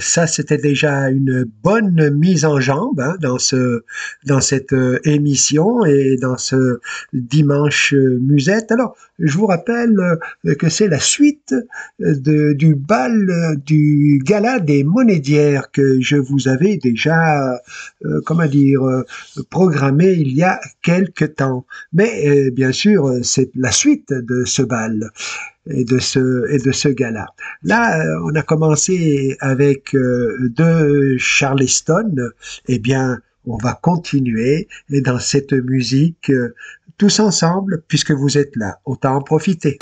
Ça c'était déjà une bonne mise en jambe hein, dans ce dans cette euh, émission et dans ce dimanche euh, musette. Alors, je vous rappelle euh, que c'est la suite de, du bal du gala des monédières que je vous avais déjà, comment dire, programmé il y a quelque temps. Mais bien sûr, c'est la suite de ce bal et de ce et de ce gala. Là, euh, on a commencé avec euh, de Charleston. Eh bien, on va continuer dans cette musique euh, tous ensemble puisque vous êtes là. Autant en profiter.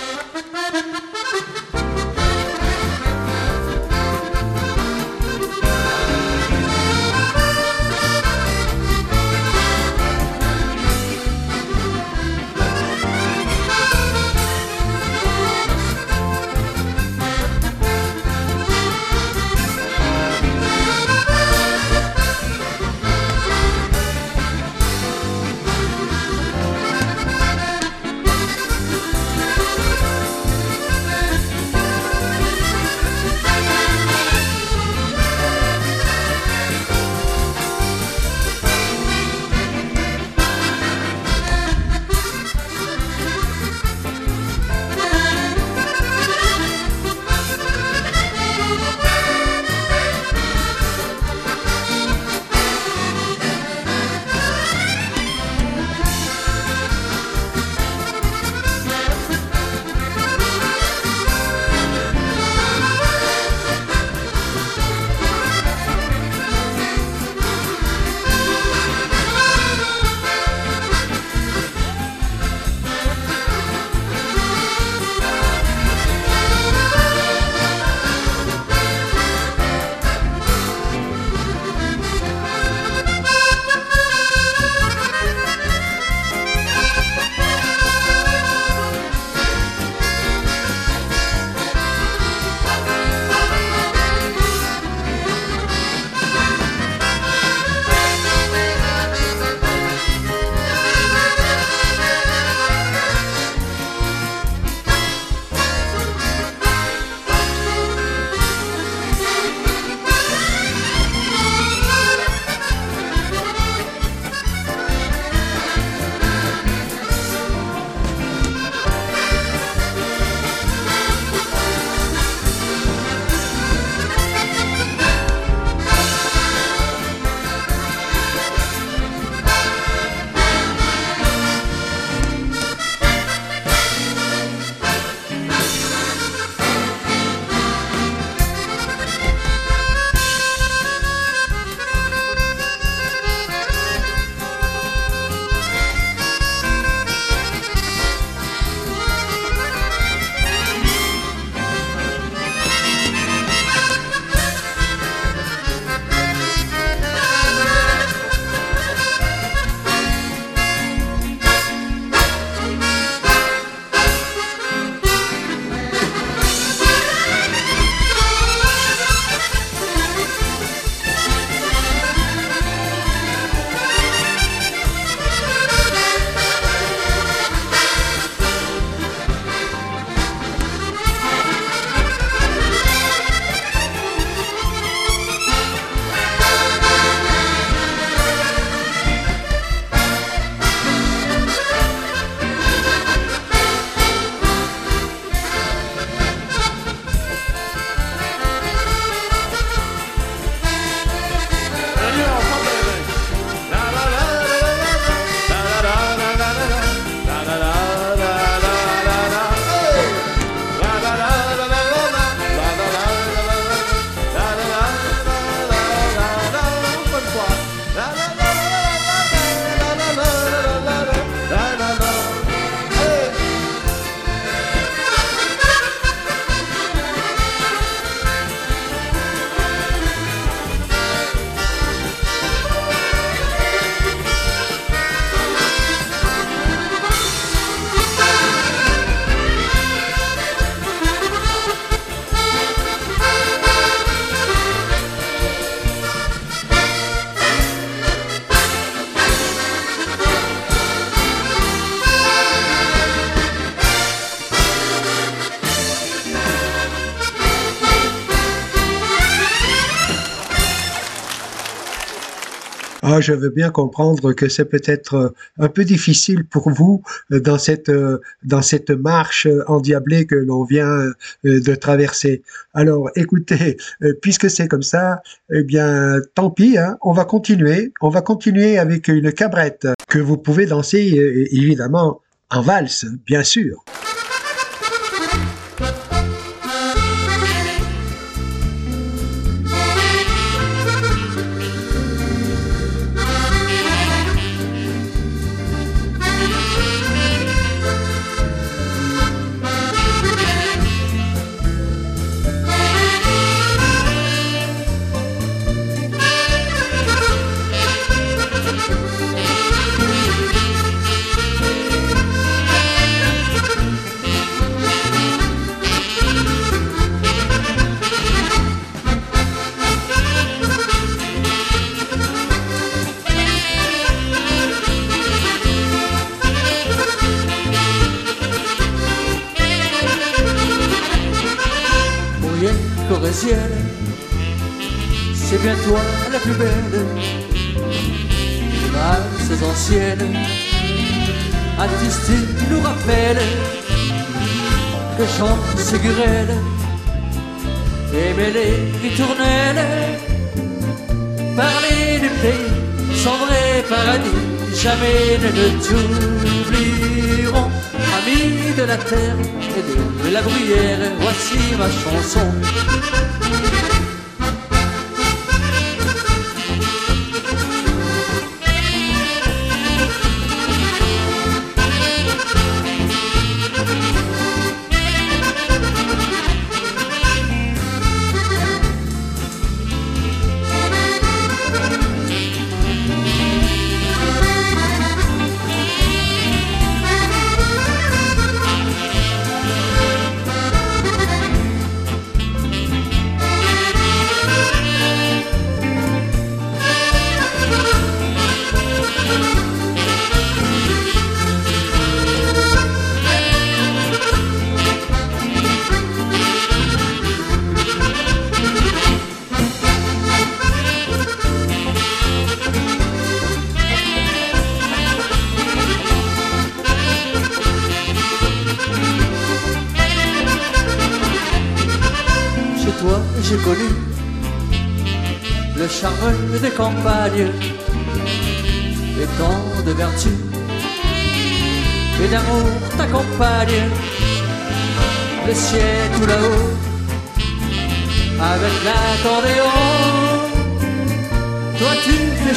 Je veux bien comprendre que c'est peut-être euh, un peu difficile pour vous euh, dans cette euh, dans cette marche endiablée que l'on vient de traverser. Alors, écoutez, puisque c'est comme ça, eh bien, tant pis. Hein, on va continuer. On va continuer avec une cabrette que vous pouvez danser évidemment en valse, bien sûr.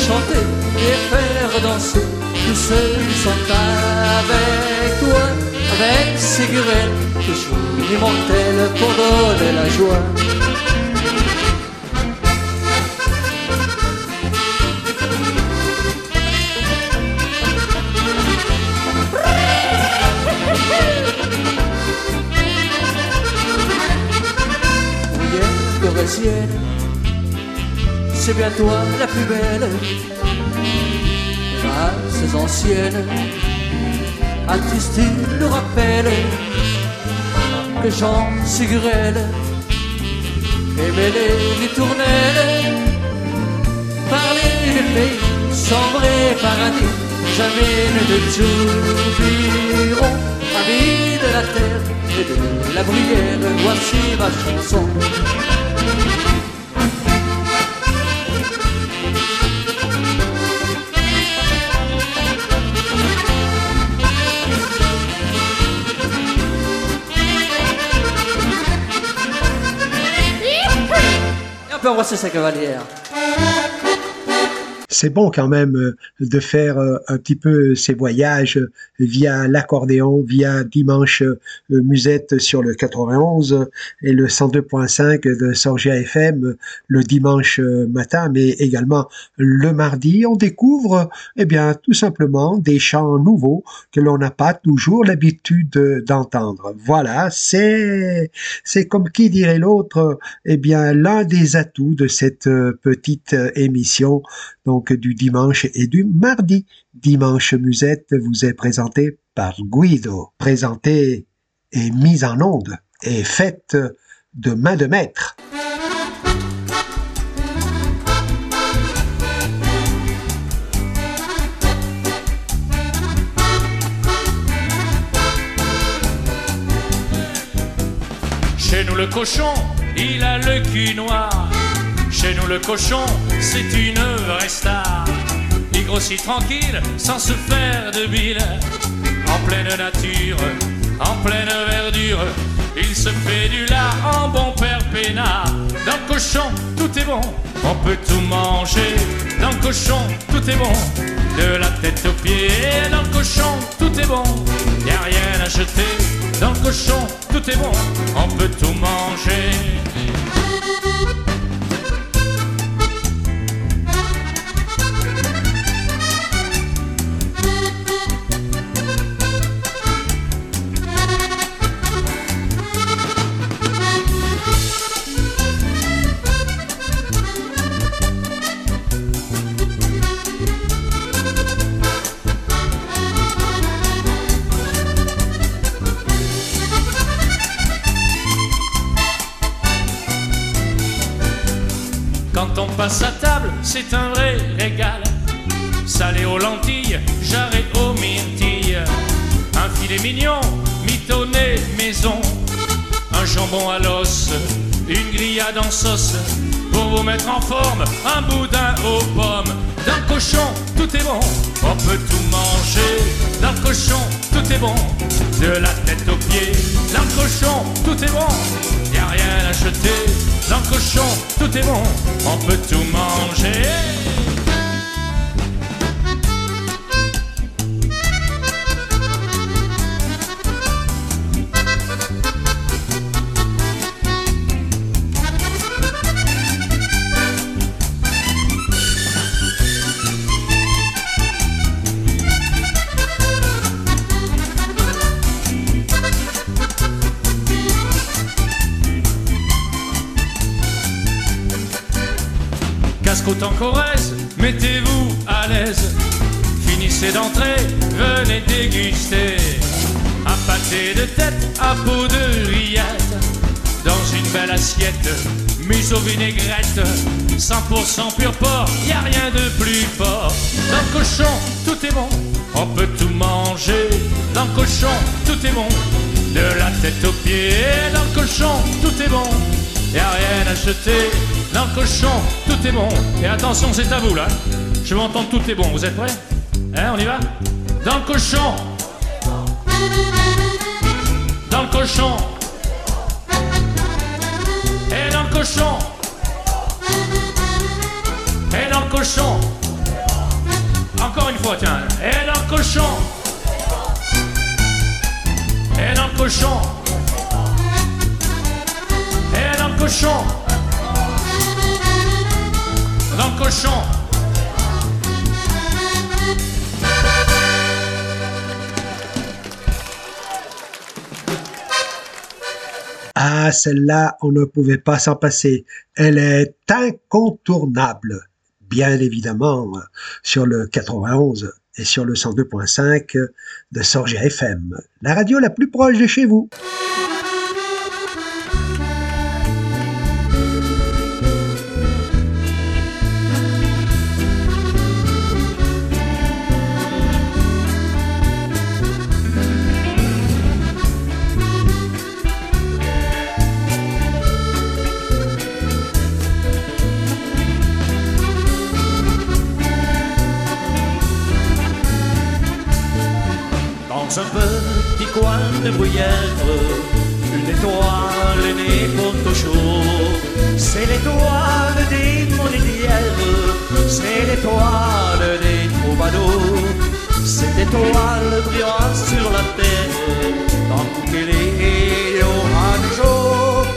chanter et faire danser tous ceux qui sont avec toi, avec Sigurel, toujours immortel pour donner la joie. Yeah c'est bien toi la plus belle. ces anciennes, artistiques nous rappellent que Jean Sigurel aimait les ritournelles, parler du pays vrai paradis, jamais ne te oublieront. Amis de la terre et de la bruyère, voici ma chanson. Sa cavalière c'est bon quand même euh, de faire euh, un petit peu ces voyages via l'accordéon, via Dimanche euh, Musette sur le 91 et le 102.5 de Sorgia FM le dimanche matin, mais également le mardi. On découvre, eh bien, tout simplement des chants nouveaux que l'on n'a pas toujours l'habitude d'entendre. Voilà, c'est, c'est comme qui dirait l'autre, eh bien, l'un des atouts de cette petite émission donc du dimanche et du mardi. Dimanche Musette vous est présenté par Guido, présenté et mise en onde et faite de main de maître. Chez nous le cochon, il a le cul noir chez nous, le cochon, c'est une vraie star. Il grossit tranquille, sans se faire de bile. En pleine nature, en pleine verdure, il se fait du lard en bon père peinard. Dans le cochon, tout est bon, on peut tout manger. Dans le cochon, tout est bon, de la tête aux pieds. Dans le cochon, tout est bon, y a rien à jeter. Dans le cochon, tout est bon, on peut tout manger. Passe à table, c'est un vrai régal. Salé aux lentilles, jarret aux myrtilles. Un filet mignon, mitonné maison. Un jambon à l'os, une grillade en sauce. Pour vous mettre en forme, un boudin aux pommes. Le cochon, tout est bon, on peut tout manger. Le cochon, tout est bon, de la tête aux pieds. Le cochon, tout est bon, y a rien à jeter. Tout est bon, on peut tout manger. Finissez d'entrer, venez déguster. Un pâté de tête à peau de rillette. Dans une belle assiette, mise au vinaigrette. 100% pur porc, y a rien de plus fort. Dans le cochon, tout est bon, on peut tout manger. Dans le cochon, tout est bon, de la tête aux pieds. Dans le cochon, tout est bon, y a rien à jeter. Dans le cochon, tout est bon. Et attention, c'est à vous là. Je veux entendre tout est bon. Vous êtes prêts? Hein, on y va Dans le cochon. Dans le cochon. Et dans le cochon. Et dans le cochon. Encore une fois, tiens. Et dans le cochon. Et dans le cochon. Et dans le cochon. Dans le cochon. Ah, celle-là, on ne pouvait pas s'en passer. Elle est incontournable. Bien évidemment, sur le 91 et sur le 102.5 de Sorgia FM, la radio la plus proche de chez vous. Une étoile est née pour. C'est l'étoile des monédières, c'est l'étoile des troubadours. Cette étoile brillera sur la terre, tant qu'elle est aura du.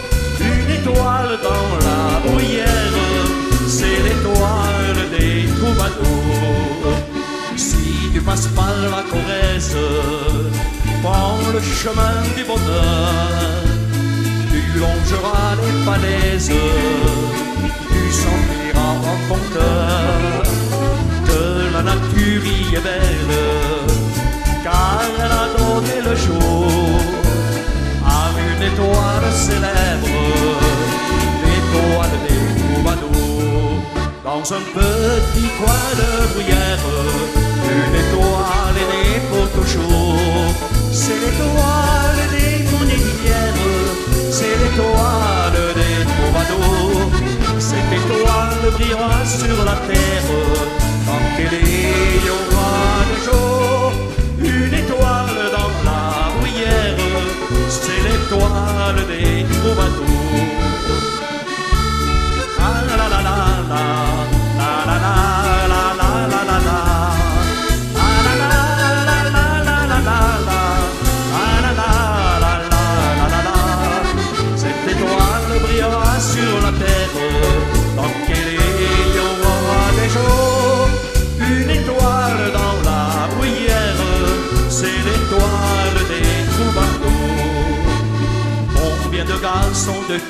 Une étoile dans la bruyère, c'est l'étoile des troubadours. Si tu passes par la Corrèze, prends le chemin du bonheur. Tu longeras les falaises, tu sentiras en ton que la nature y est belle, car elle a donné le jour à une étoile célèbre, l'étoile des troubadours. Dans un petit coin de bruyère, une étoile est née pour toujours. C'est l'étoile des monédières, c'est l'étoile des troubadours. Cette étoile brillera sur la terre tant qu'elle y aura de jour. Une étoile dans la bruyère, c'est l'étoile des troubadours. Ah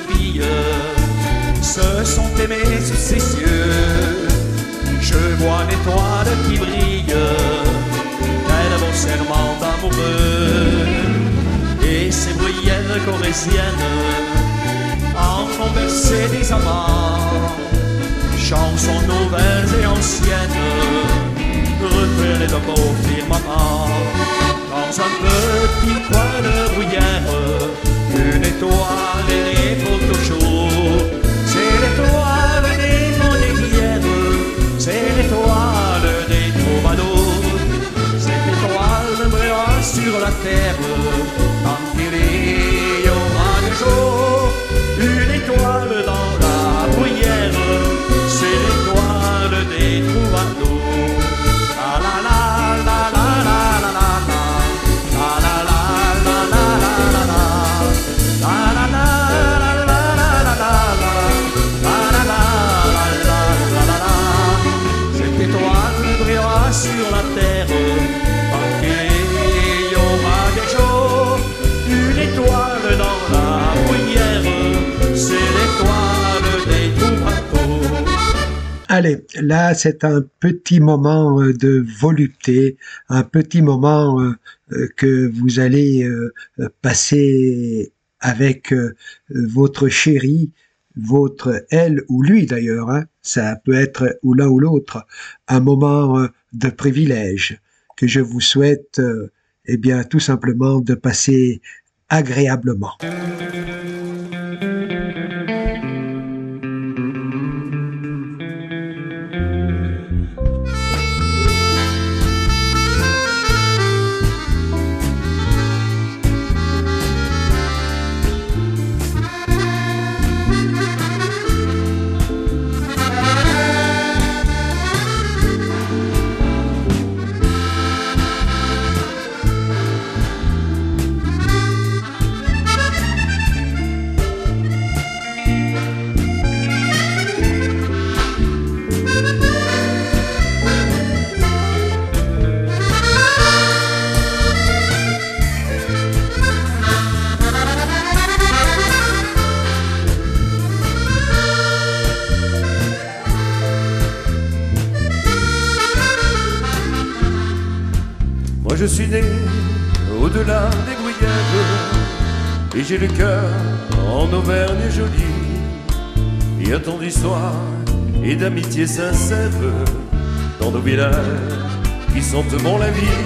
filles se sont aimés sous ses cieux. Je vois l'étoile qui brille, tel beau serment d'amoureux. Et ces bruyères corésiennes en font bercer des amants. Chansons nouvelles et anciennes, reflets de beau firmament. Dans un petit coin de bruyère, une étoile est pour toujours. C'est l'étoile des monnélières, c'est l'étoile des troubadours. Cette étoile brillera sur la terre Allez, là, c'est un petit moment euh, de volupté, un petit moment euh, euh, que vous allez passer avec votre chérie, votre elle ou lui d'ailleurs, hein, ça peut être ou l'un ou l'autre, un moment de privilège que je vous souhaite, eh bien, tout simplement de passer agréablement. Moi je suis né au-delà des gruyères Et j'ai le cœur en Auvergne jolie Il y a tant d'histoires et d'amitié sincère Dans nos villages qui sentent bon la vie.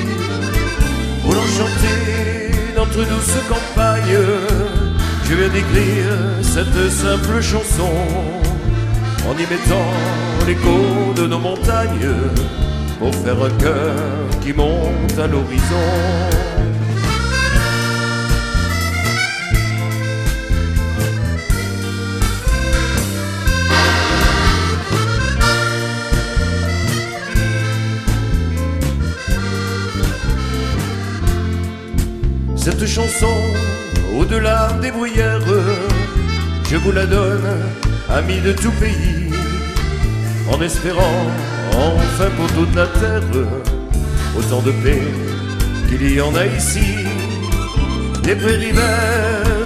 Pour l'enchanter notre douce campagne Je viens d'écrire cette simple chanson En y mettant l'écho de nos montagnes pour faire un cœur qui monte à l'horizon. Cette chanson, au-delà des bruyères, je vous la donne, amis de tout pays, en espérant enfin pour toute la terre autant de paix qu'il y en a ici. Des prairies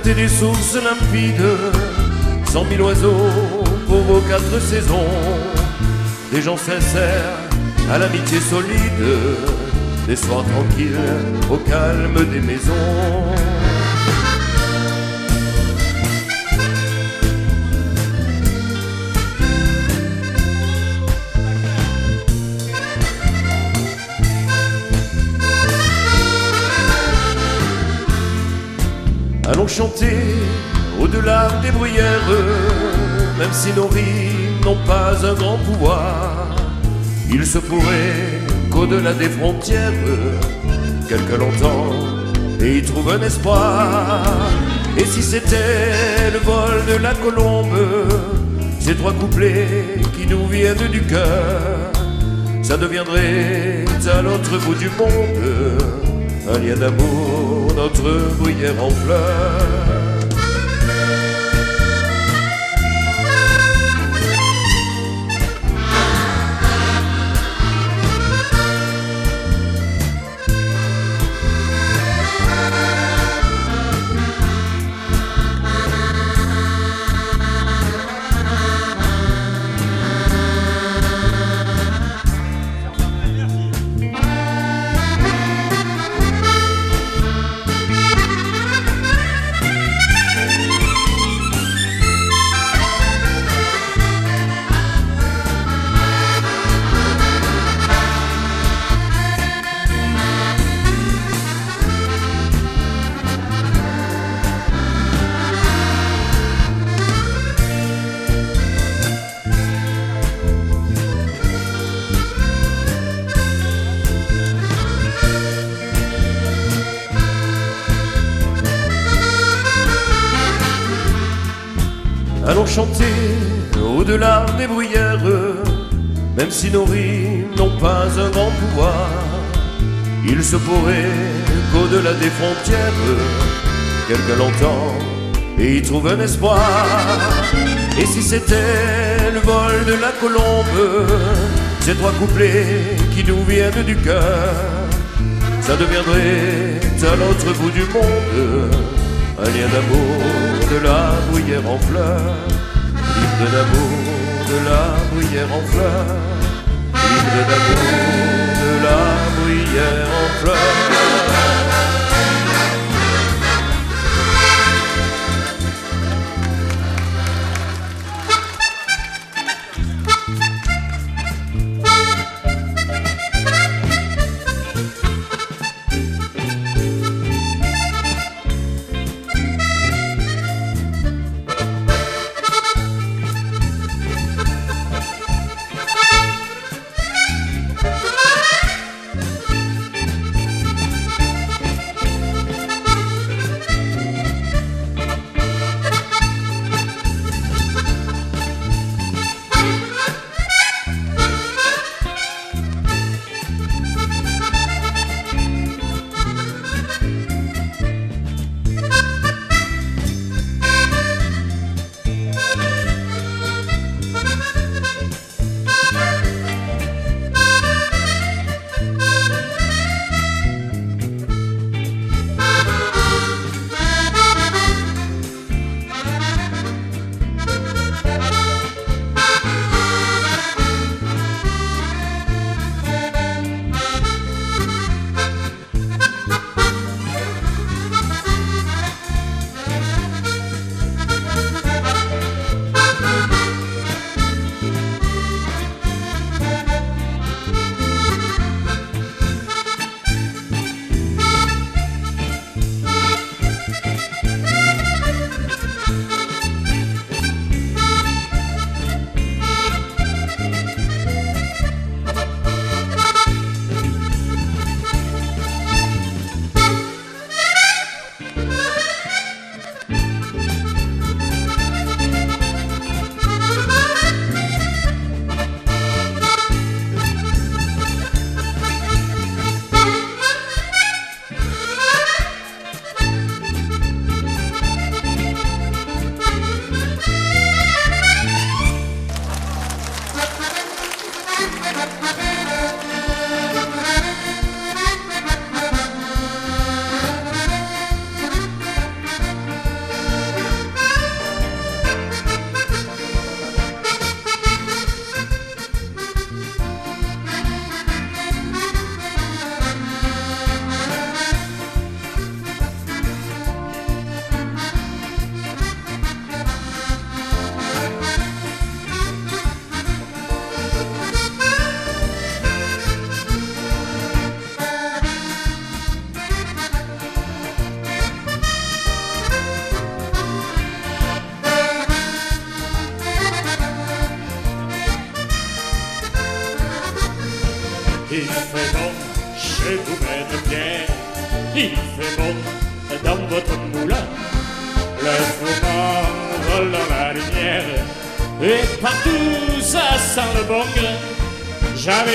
et des sources limpides, cent mille oiseaux pour vos quatre saisons, des gens sincères à l'amitié solide, des soirs tranquilles au calme des maisons. Chanter au-delà des bruyères, même si nos rimes n'ont pas un grand pouvoir, il se pourrait qu'au-delà des frontières, quelqu'un l'entend et y trouve un espoir. Et si c'était le vol de la colombe, ces trois couplets qui nous viennent du cœur, ça deviendrait à l'autre bout du monde un lien d'amour, notre bruyère en fleurs. Se pourrait qu'au-delà des frontières, quelqu'un l'entend et y trouve un espoir. Et si c'était le vol de la colombe, ces trois couplets qui nous viennent du cœur, ça deviendrait à l'autre bout du monde un lien d'amour de la bruyère en fleurs, libre d'amour de la bruyère en fleurs, libre d'amour de la bruyère en fleurs.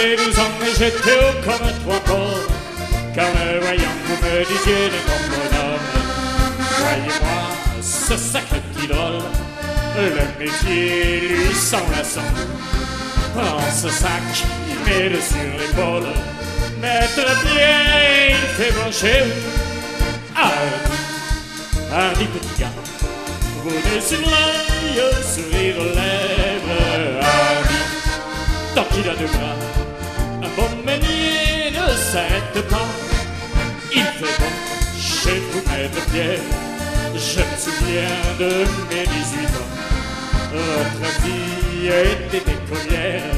J'avais douze ans et j'étais haut comme trois pommes. Quand me voyant, vous me disiez de mon bonhomme. Voyez-moi ce sacré petit. Le métier lui la sang. Prends ce sac, il met le sur l'épaule. Maître Pierre, il fait bon chez vous. Hardy, hardy petit gars. Vous sur l'œil, sourire aux lèvres. Hardy, tant qu'il a deux bras. S'arrête pas. Il fait bon chez vous, maître Pierre. Je me souviens de mes 18 ans. Votre fille était écolière.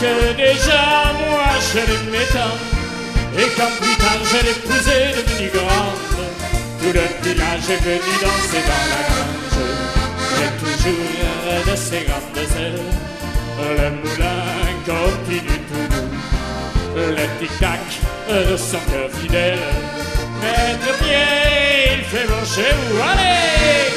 Que déjà moi je l'aimais tant. Et quand plus tard je l'ai épousée devenue grande, tout le village est venu danser dans la grange. J'ai toujours de ces grandes ailes. Le moulin continue tout doux. Le tic-tac de son cœur fidèle. Maître Pierre, il fait bon chez vous. Allez!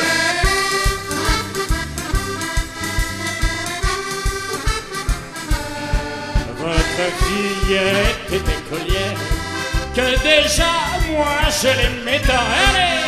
Votre fille était écolière, que déjà moi je l'aimais tant. Allez!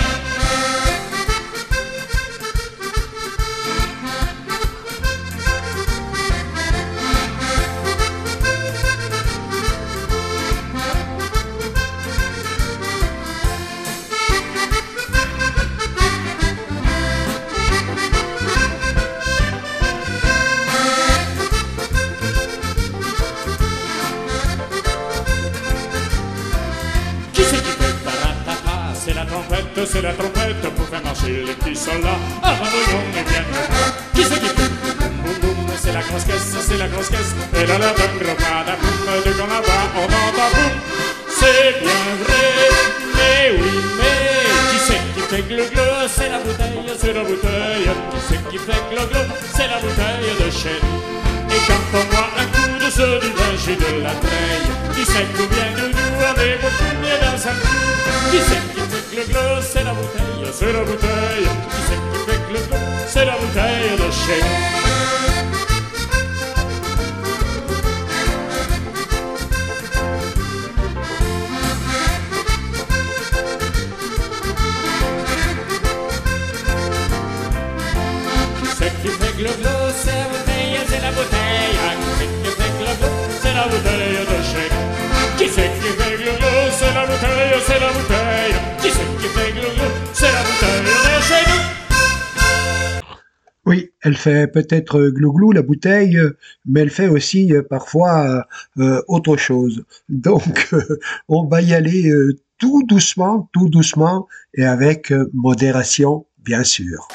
Ah, et bien Qui c'est qui? C'est la grosse caisse, c'est la grosse caisse. Et la bonne grenade, boum, de là-bas, on boum. C'est bien vrai, mais oui, mais qui c'est qui fait glo-glo C'est la bouteille, c'est la bouteille. Qui c'est qui fait glo-glo C'est la bouteille de chêne. Et quand on boit un coup de ce du vin, de la treille. Qui sait combien de nous avec beaucoup mieux dans un coup C'est la bouteille, c'est la bouteille. Qui c'est qui fait le glo C'est la bouteille de qui fait le glo C'est la bouteille, c'est la bouteille. Qui c'est qui fait le glo C'est la bouteille de chêne. Qui c'est qui fait le glo C'est la bouteille, c'est la bouteille. Elle fait peut-être glouglou la bouteille, euh, mais elle fait aussi euh, parfois euh, autre chose. Donc, euh, on va y aller euh, tout doucement, tout doucement et avec euh, modération, bien sûr.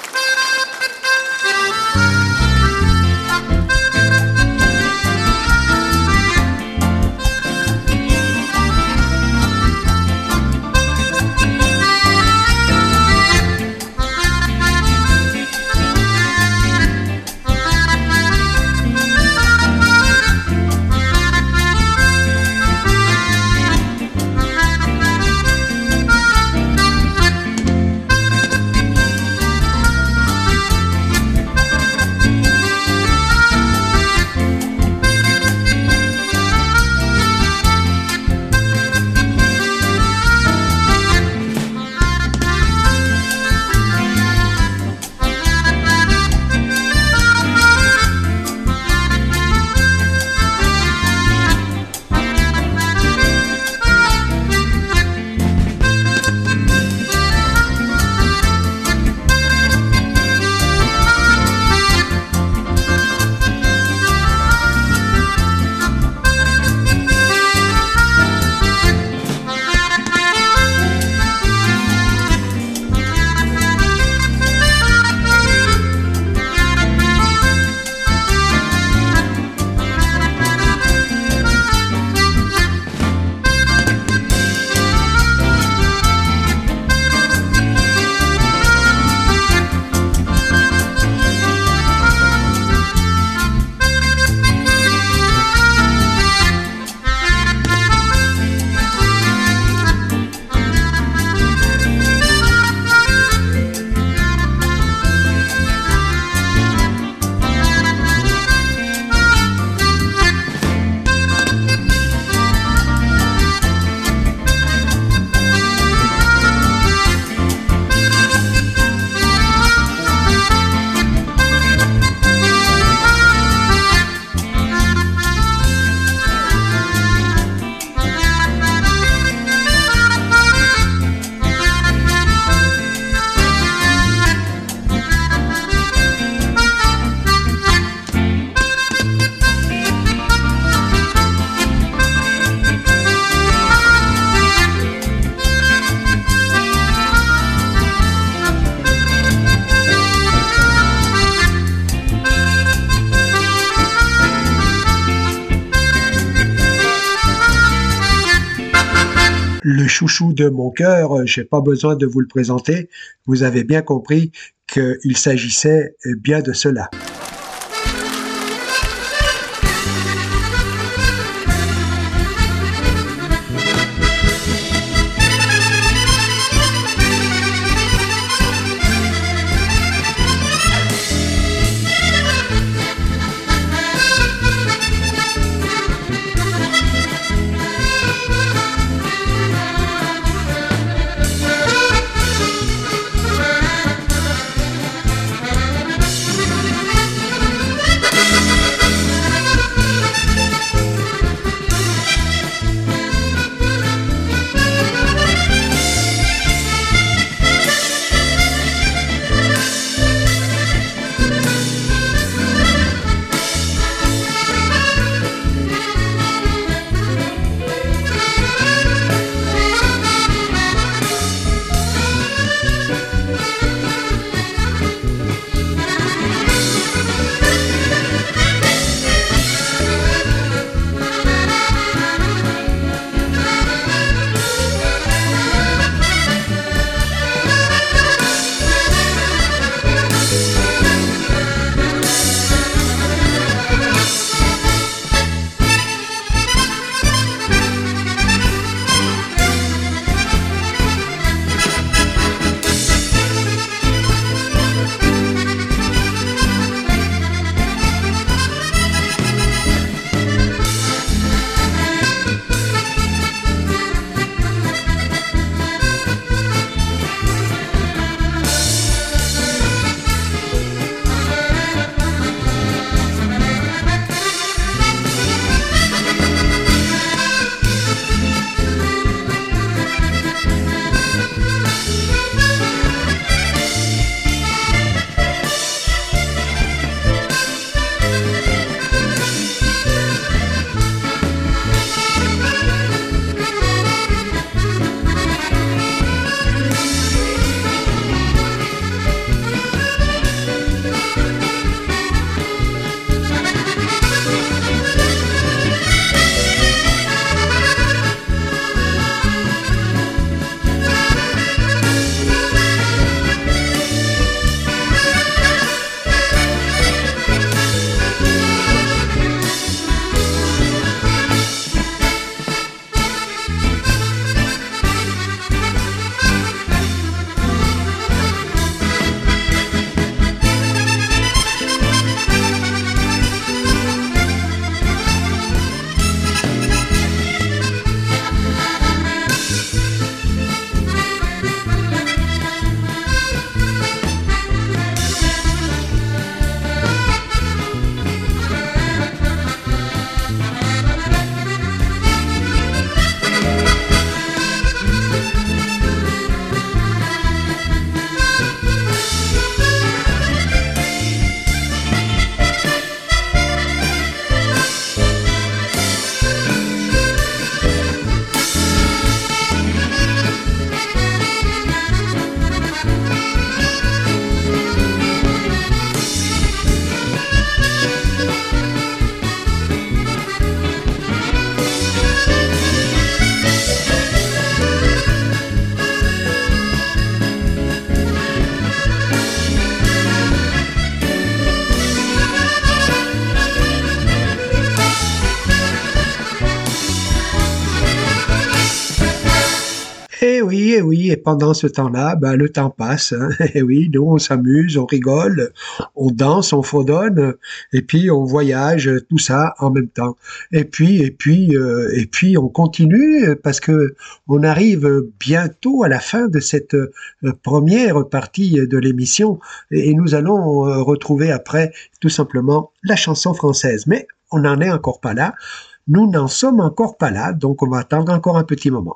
Chouchou de mon cœur, euh, j'ai pas besoin de vous le présenter. Vous avez bien compris qu'il s'agissait bien de cela. Pendant ce temps-là, ben, le temps passe. Hein. Et oui, nous, on s'amuse, on rigole, on danse, on fredonne, et puis on voyage, tout ça en même temps. Et puis, et puis, euh, et puis, on continue parce que on arrive bientôt à la fin de cette euh, première partie de l'émission, et nous allons euh, retrouver après tout simplement la chanson française. Mais on n'en est encore pas là. Nous n'en sommes encore pas là, donc on va attendre encore un petit moment.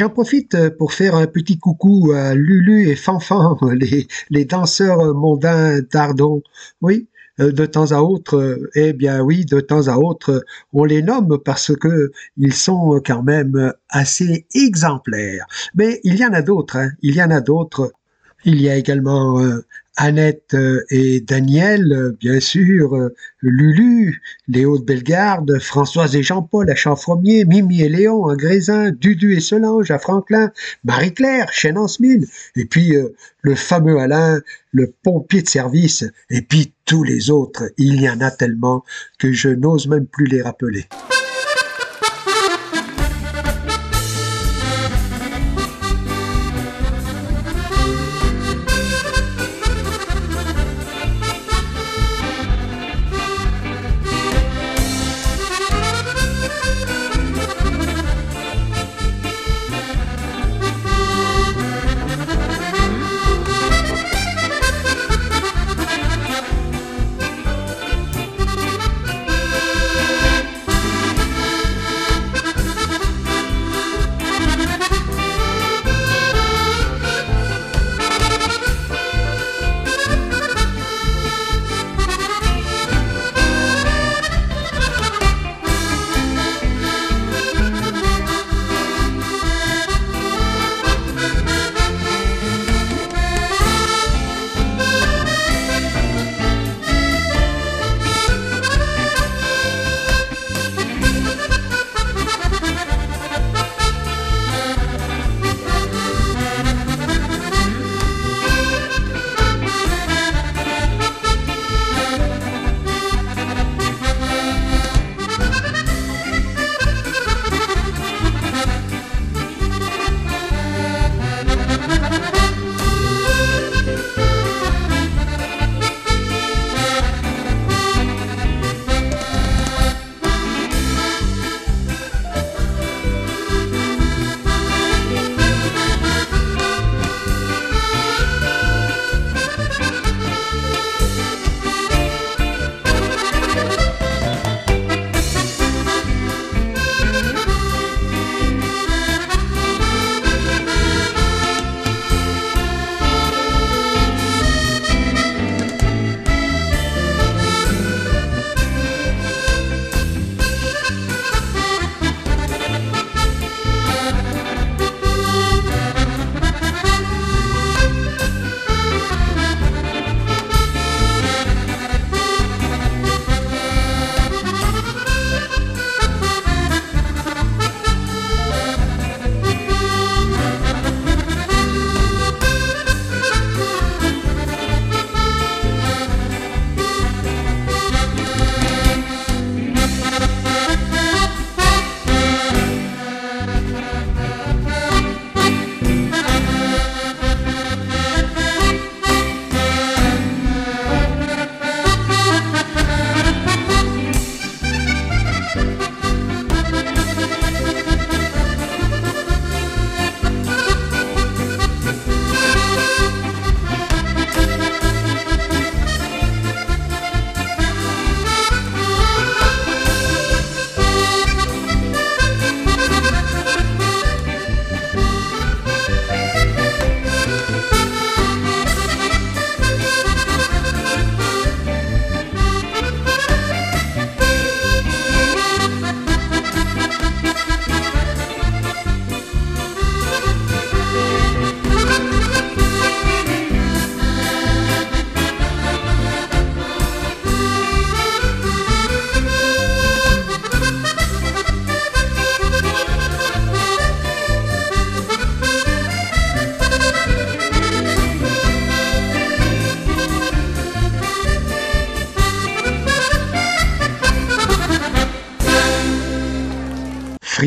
J'en profite euh, pour faire un petit coucou à Lulu et Fanfan, les, danseurs mondains d'Ardon. Oui, euh, de temps à autre, euh, eh bien oui, de temps à autre, on les nomme parce que ils sont quand même assez exemplaires. Mais il y en a d'autres, hein, il y en a d'autres. Il y a également Annette euh, et Daniel, euh, bien sûr, euh, Lulu, Léo de Bellegarde, Françoise et Jean-Paul à Champfromier, Mimi et Léon à Grésin, Dudu et Solange à Franklin, Marie-Claire, Chêne-en-Smine, et puis euh, le fameux Alain, le pompier de service, et puis tous les autres. Il y en a tellement que je n'ose même plus les rappeler.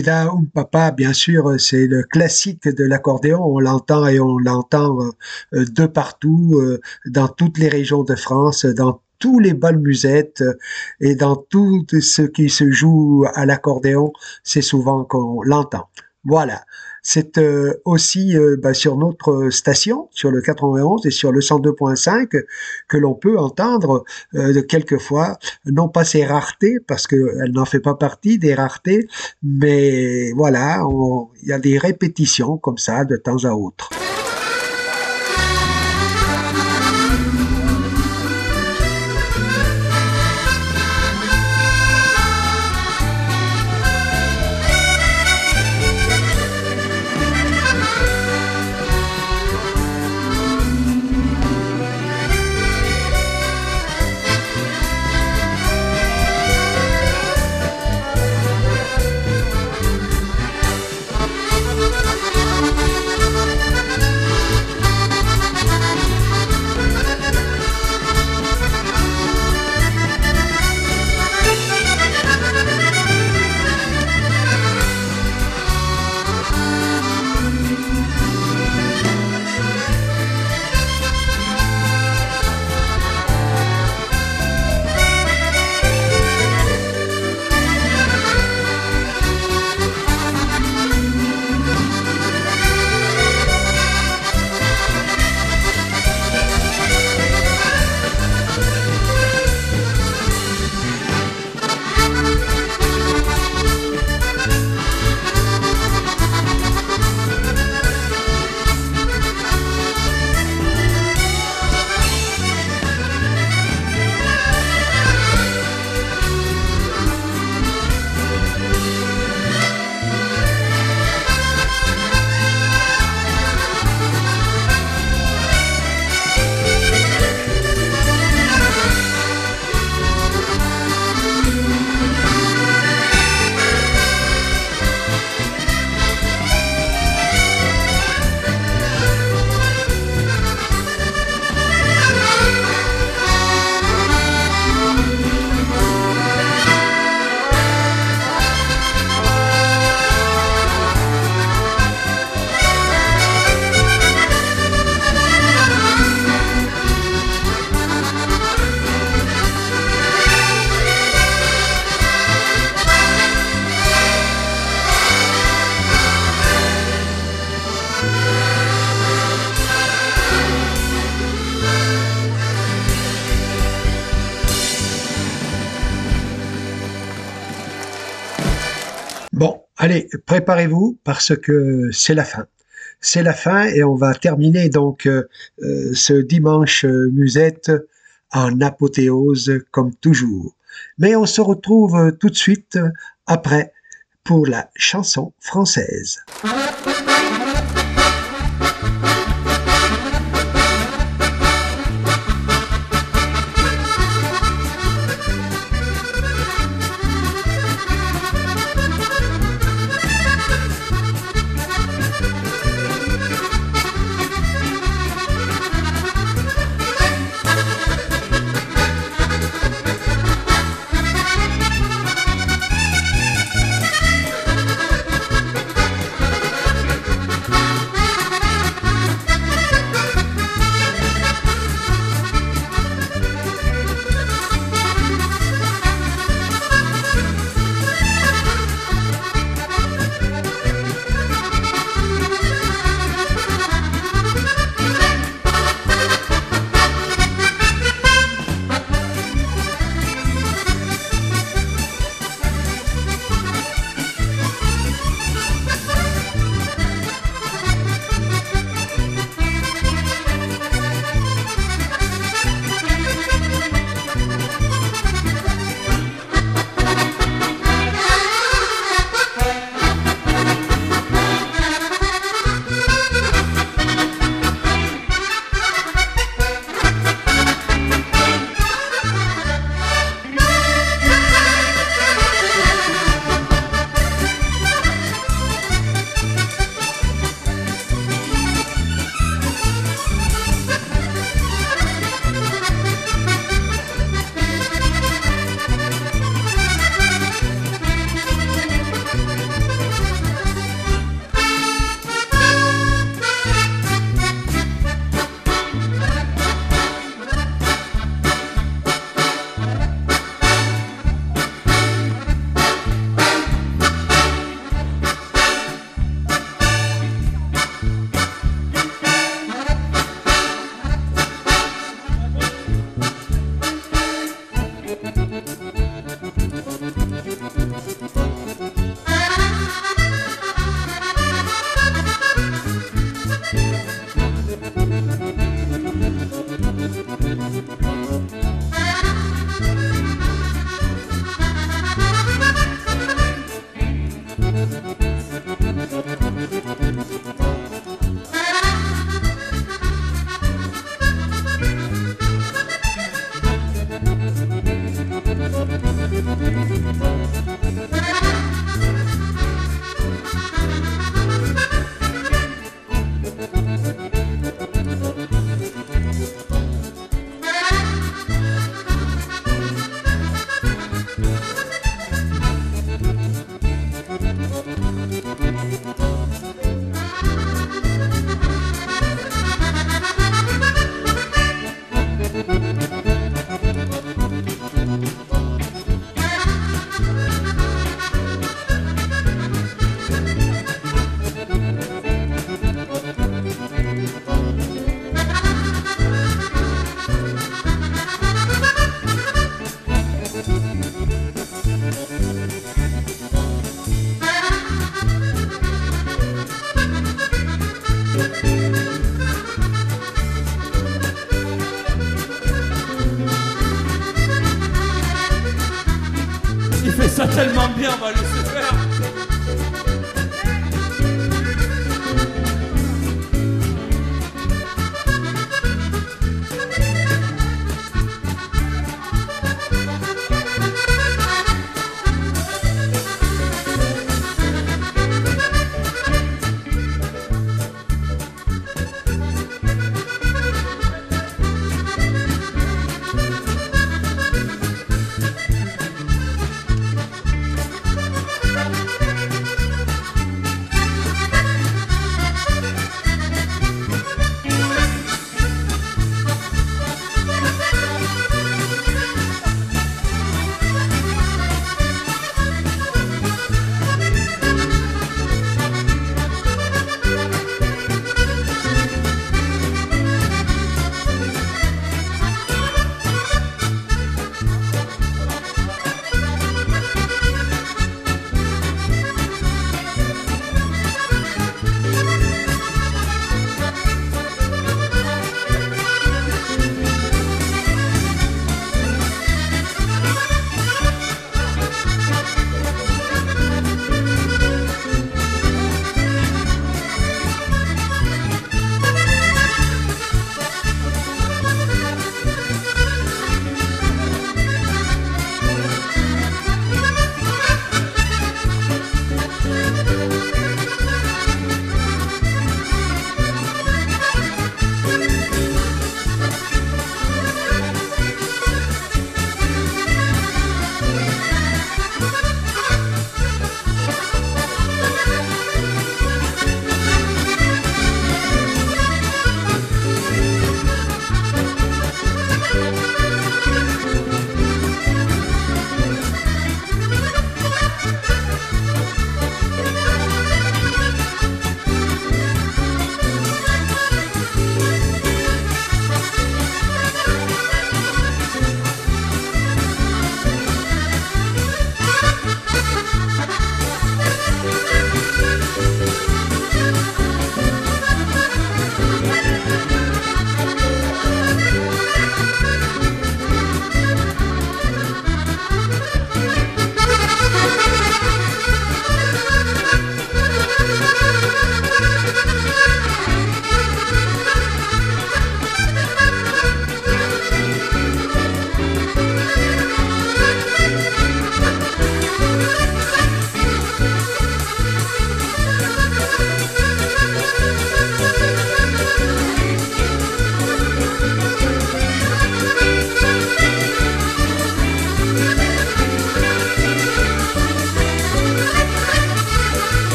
Frida um Papa, bien sûr, c'est le classique de l'accordéon. On l'entend et on l'entend euh, de partout, euh, dans toutes les régions de France, dans tous les bals musettes et dans tout ce qui se joue à l'accordéon, c'est souvent qu'on l'entend. Voilà. C'est euh, aussi euh, bah, sur notre station, sur le 91 et sur le 102.5, que l'on peut entendre euh, quelquefois, non pas ces raretés, parce qu'elle n'en fait pas partie des raretés, mais voilà, il y a des répétitions comme ça de temps à autre. Préparez-vous parce que c'est la fin. C'est la fin et on va terminer donc euh, euh, ce dimanche euh, musette en apothéose comme toujours. Mais on se retrouve tout de suite après pour la chanson française. Bien, on va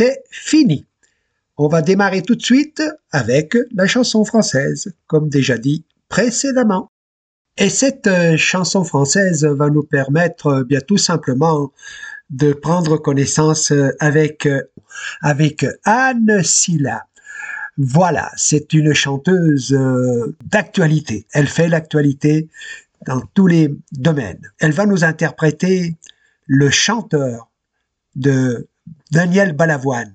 c'est fini. On va démarrer tout de suite avec la chanson française, comme déjà dit précédemment. Et cette euh, chanson française va nous permettre euh, bien tout simplement de prendre connaissance euh, avec, avec Anne Silla. Voilà, c'est une chanteuse d'actualité. Elle fait l'actualité dans tous les domaines. Elle va nous interpréter le chanteur de Daniel Balavoine.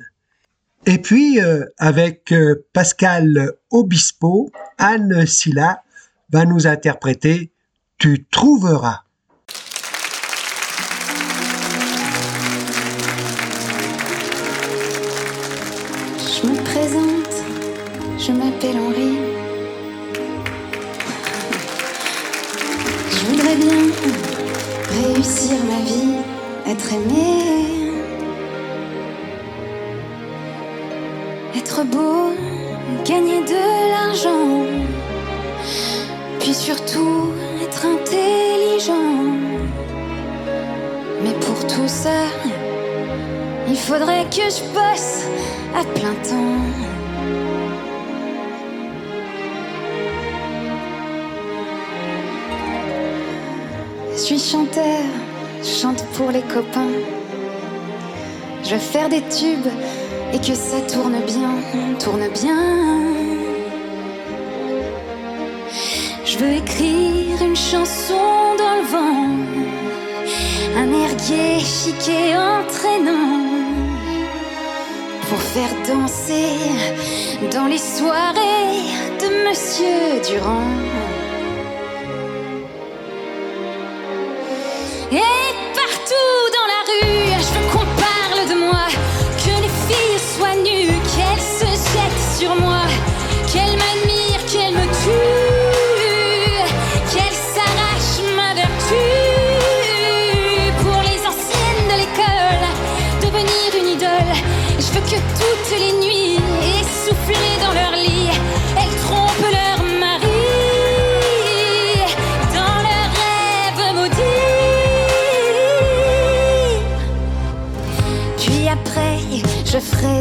Et puis, euh, avec euh, Pascal Obispo, Anne Silla va nous interpréter Tu trouveras. Je me présente, je m'appelle Henri. Je voudrais bien réussir ma vie, être aimé, être beau, gagner de l'argent, puis surtout être intelligent. Mais pour tout ça, il faudrait que je bosse à plein temps. Je suis chanteur, je chante pour les copains. Je veux faire des tubes et que ça tourne bien, tourne bien. Je veux écrire une chanson dans le vent, un air gai, chic et entraînant pour faire danser dans les soirées de Monsieur Durand.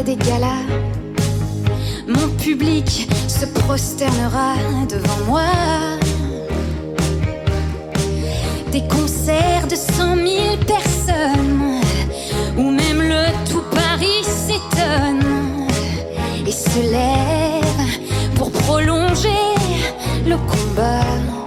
Des galas. Mon public se prosternera devant moi. Des concerts de cent mille personnes, où même le tout Paris s'étonne et se lève pour prolonger le combat.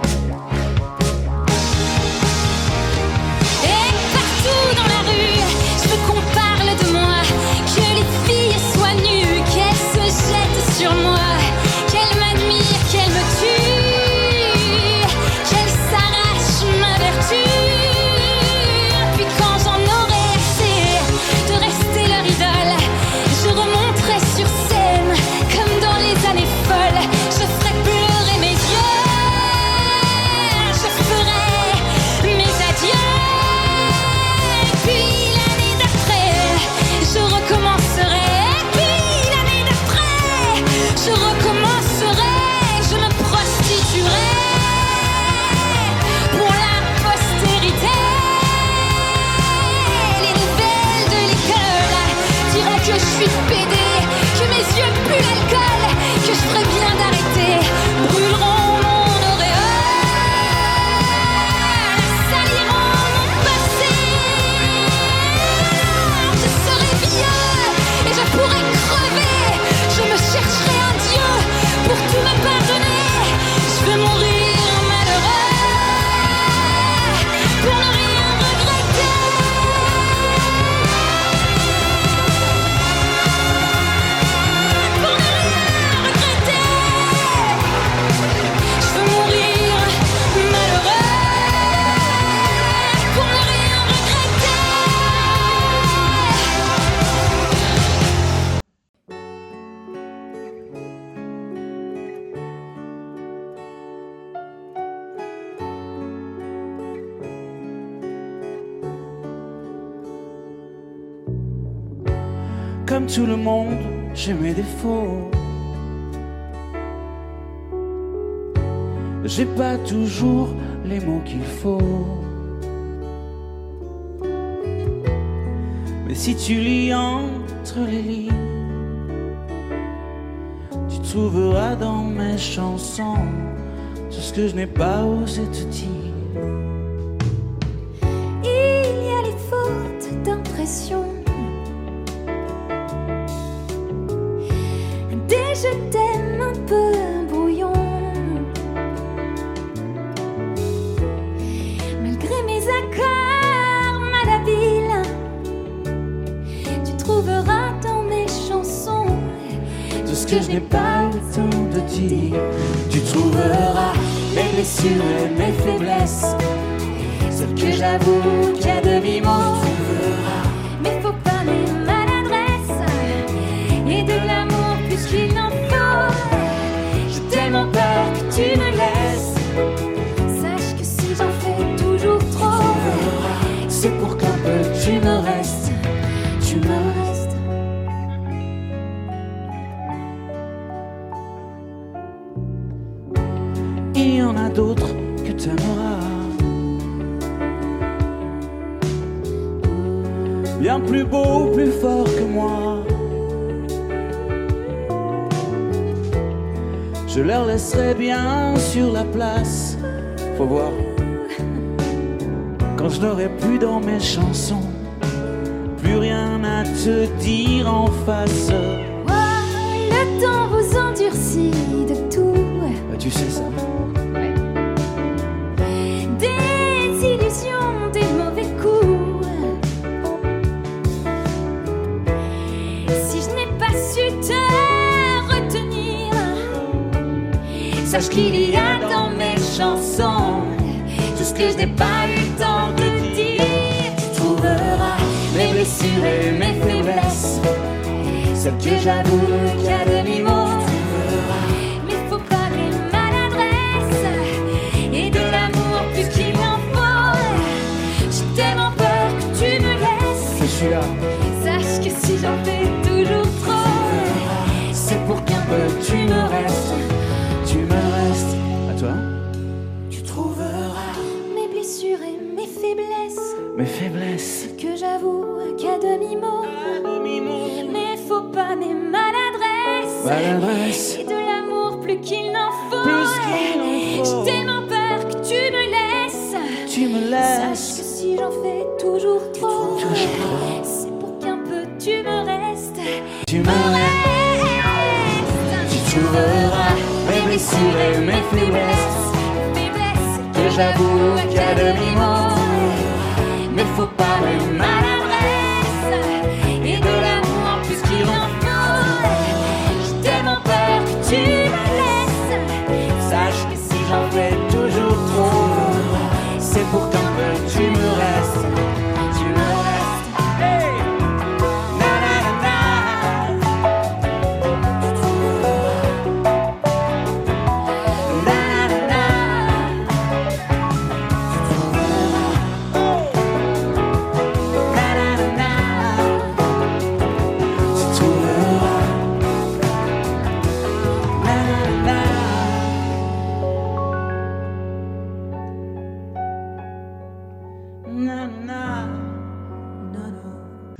J'ai pas toujours les mots qu'il faut. Mais si tu lis entre les lignes, tu trouveras dans mes chansons tout ce que je n'ai pas osé te dire. Il y a les fautes d'impression. Tu trouveras mes blessures et mes faiblesses, celles que j'avoue Faut voir. Quand je n'aurai plus dans mes chansons, plus rien à te dire en face. je n'ai pas eu le temps de dire. Tu trouveras mes blessures et mes faiblesses, celles que j'avoue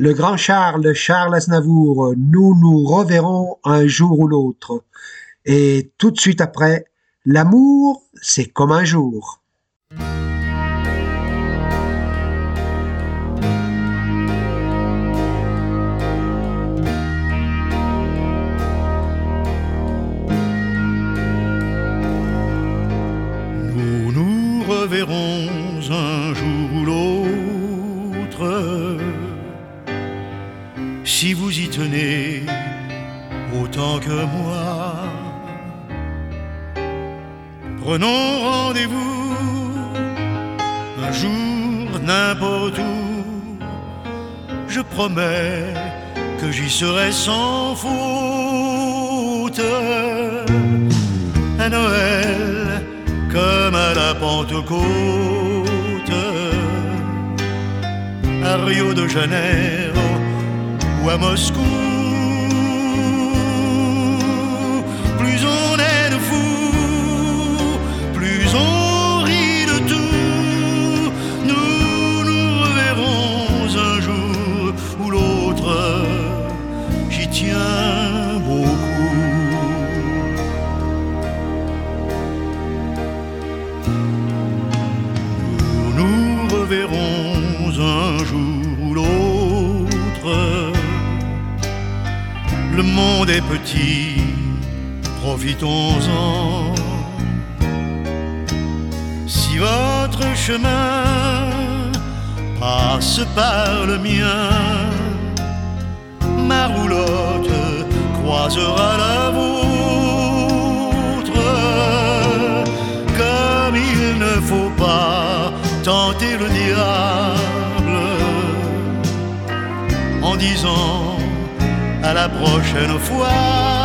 Le grand Charles, Charles Aznavour, nous nous reverrons un jour ou l'autre. Et tout de suite après, l'amour, c'est comme un jour. Nous nous reverrons si vous y tenez autant que moi. Prenons rendez-vous un jour n'importe où. Je promets que j'y serai sans faute. À Noël comme à la Pentecôte, à Rio de Janeiro I'm a School. monde est petit, profitons-en. Si votre chemin passe par le mien, ma roulotte croisera la vôtre. Comme il ne faut pas tenter le diable en disant prochaine fois.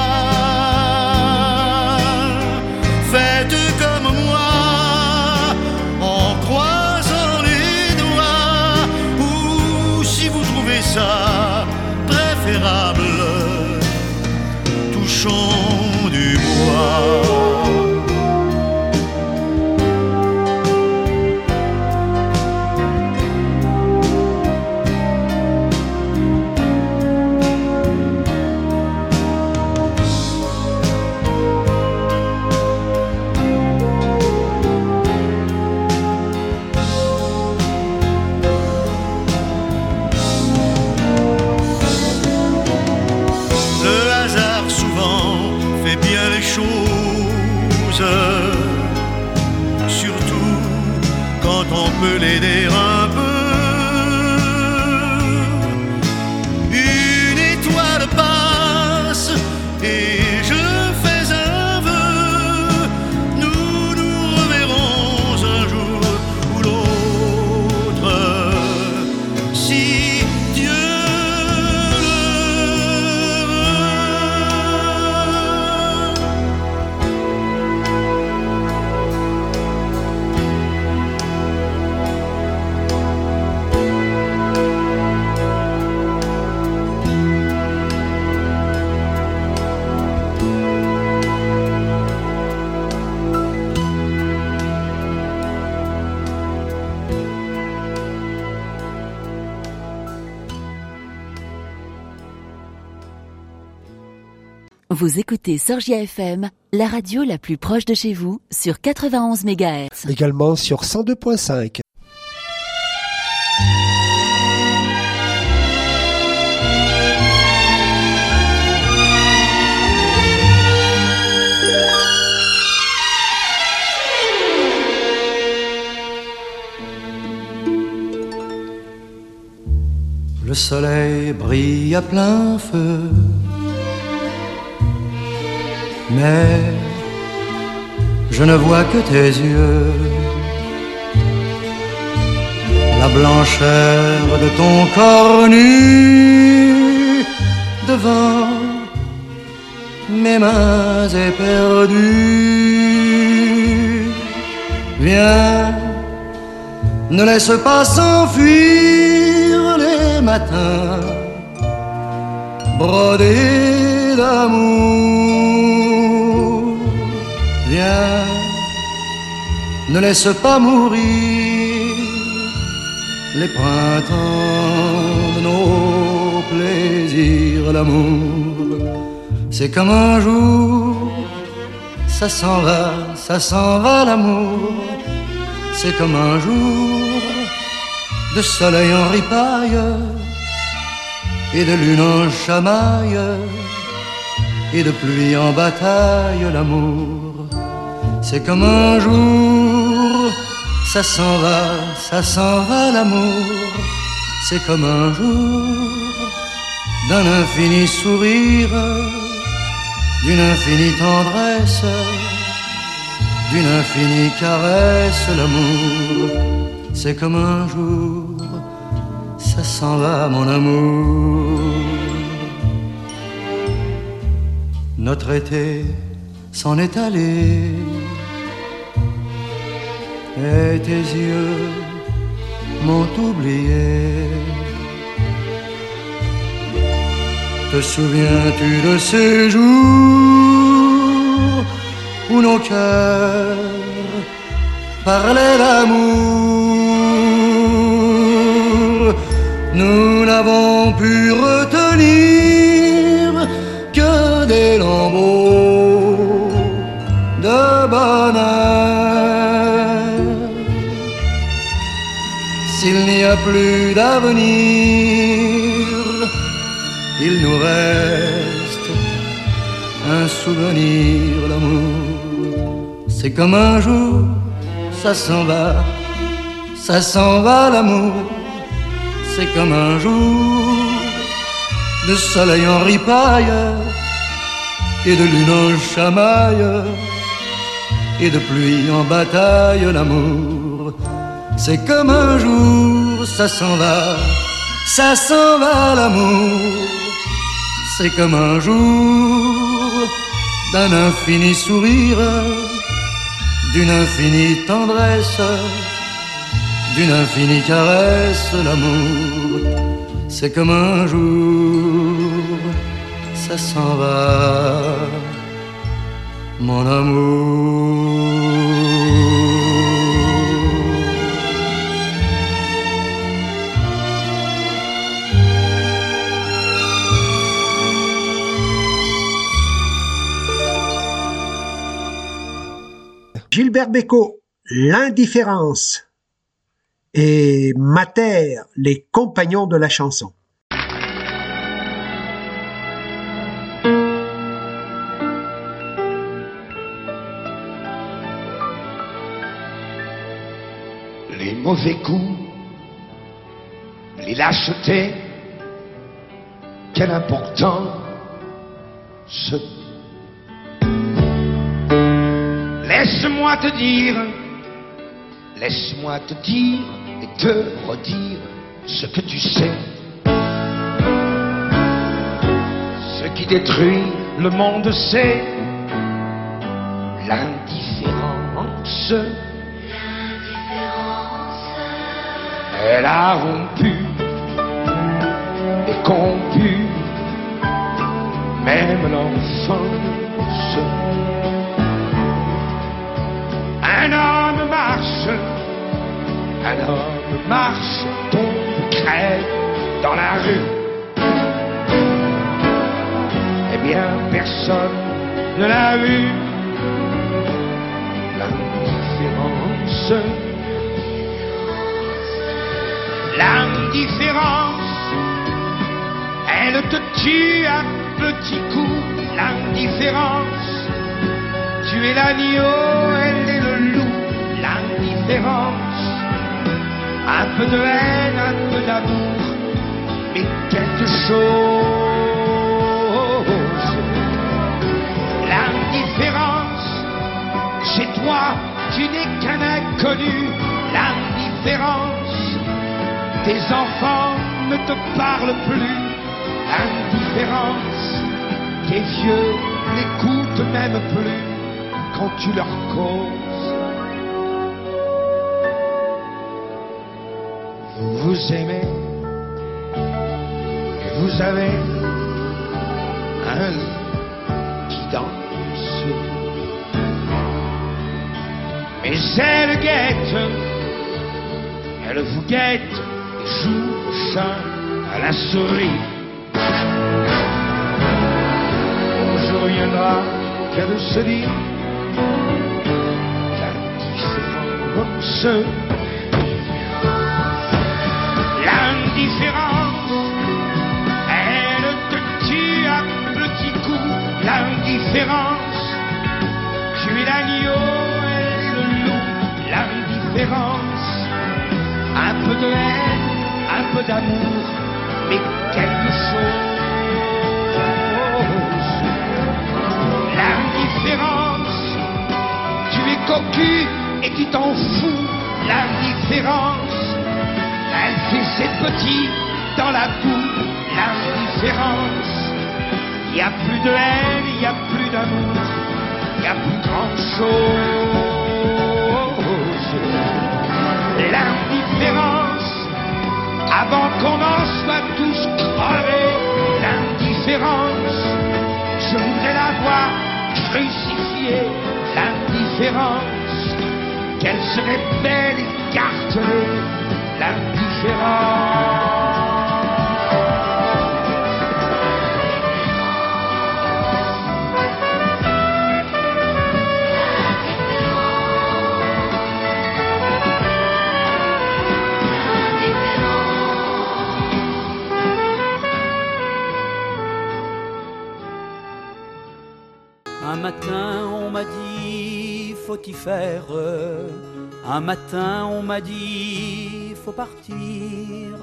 Vous écoutez Sorgia FM, la radio la plus proche de chez vous, sur 91 MHz. Également sur 102.5. Le soleil brille à plein feu. Mais je ne vois que tes yeux. La blancheur de ton corps nu devant mes mains éperdues. Viens, ne laisse pas s'enfuir les matins brodés d'amour. Ne laisse pas mourir les printemps de nos plaisirs. L'amour, c'est comme un jour, ça s'en va, ça s'en va l'amour. C'est comme un jour de soleil en ripaille et de lune en chamaille et de pluie en bataille. L'amour, c'est comme un jour, ça s'en va, ça s'en va l'amour. C'est comme un jour d'un infini sourire, d'une infinie tendresse d'une infinie caresse, l'amour, c'est comme un jour, ça s'en va mon amour. Notre été s'en est allé, et tes yeux m'ont oublié. Te souviens-tu de ces jours où nos cœurs parlaient d'amour? Nous n'avons pu retenir que des lambeaux de bonheur. S'il n'y a plus d'avenir, il nous reste un souvenir d'amour. C'est comme un jour, ça s'en va, ça s'en va l'amour. C'est comme un jour de soleil en ripaille et de lune en chamaille et de pluie en bataille. L'amour, C'est comme un jour, ça s'en va, ça s'en va l'amour. C'est comme un jour d'un infini sourire, d'une infinie tendresse, d'une infinie caresse, l'amour. C'est comme un jour, ça s'en va, mon amour. Gilbert Bécaud, L'indifférence. Et Mater, Les compagnons de la chanson. les mauvais coups, les lâchetés, quel important ce. Laisse-moi te dire, laisse-moi te dire et te redire ce que tu sais. Ce qui détruit le monde, c'est l'indifférence. Elle a rompu et corrompu même l'enfance. Un homme marche, un homme marche, tombe, crève dans la rue. Eh bien, personne ne l'a vu. L'indifférence. L'indifférence, elle te tue à petits coups. L'indifférence, tu es l'agneau, elle. Un peu de haine, un peu d'amour, mais quelque chose. L'indifférence, chez toi, tu n'es qu'un inconnu. L'indifférence, tes enfants ne te parlent plus. L'indifférence, tes vieux n'écoutent même plus quand tu leur causes. Vous aimez et vous avez un qui danse. Mais elle guette, elle vous guette joue chat, à la souris. Un jour viendra qu'elle se dit l'indifférence. L'indifférence, elle te tue à petits coups. L'indifférence, tu es l'agneau, elle le loup. L'indifférence, un peu de haine un peu d'amour, mais quelque chose. L'indifférence, tu es cocu et tu t'en fous. L'indifférence, elle fait ses petits dans la boue. L'indifférence, il n'y a plus de haine, il n'y a plus d'amour, il n'y a plus grand chose. L'indifférence, avant qu'on en soit tous crevés, l'indifférence, je voudrais la voir crucifiée, l'indifférence, qu'elle serait belle et cartelée, l'indifférence. Un matin on m'a dit faut y faire. Un matin on m'a dit partir.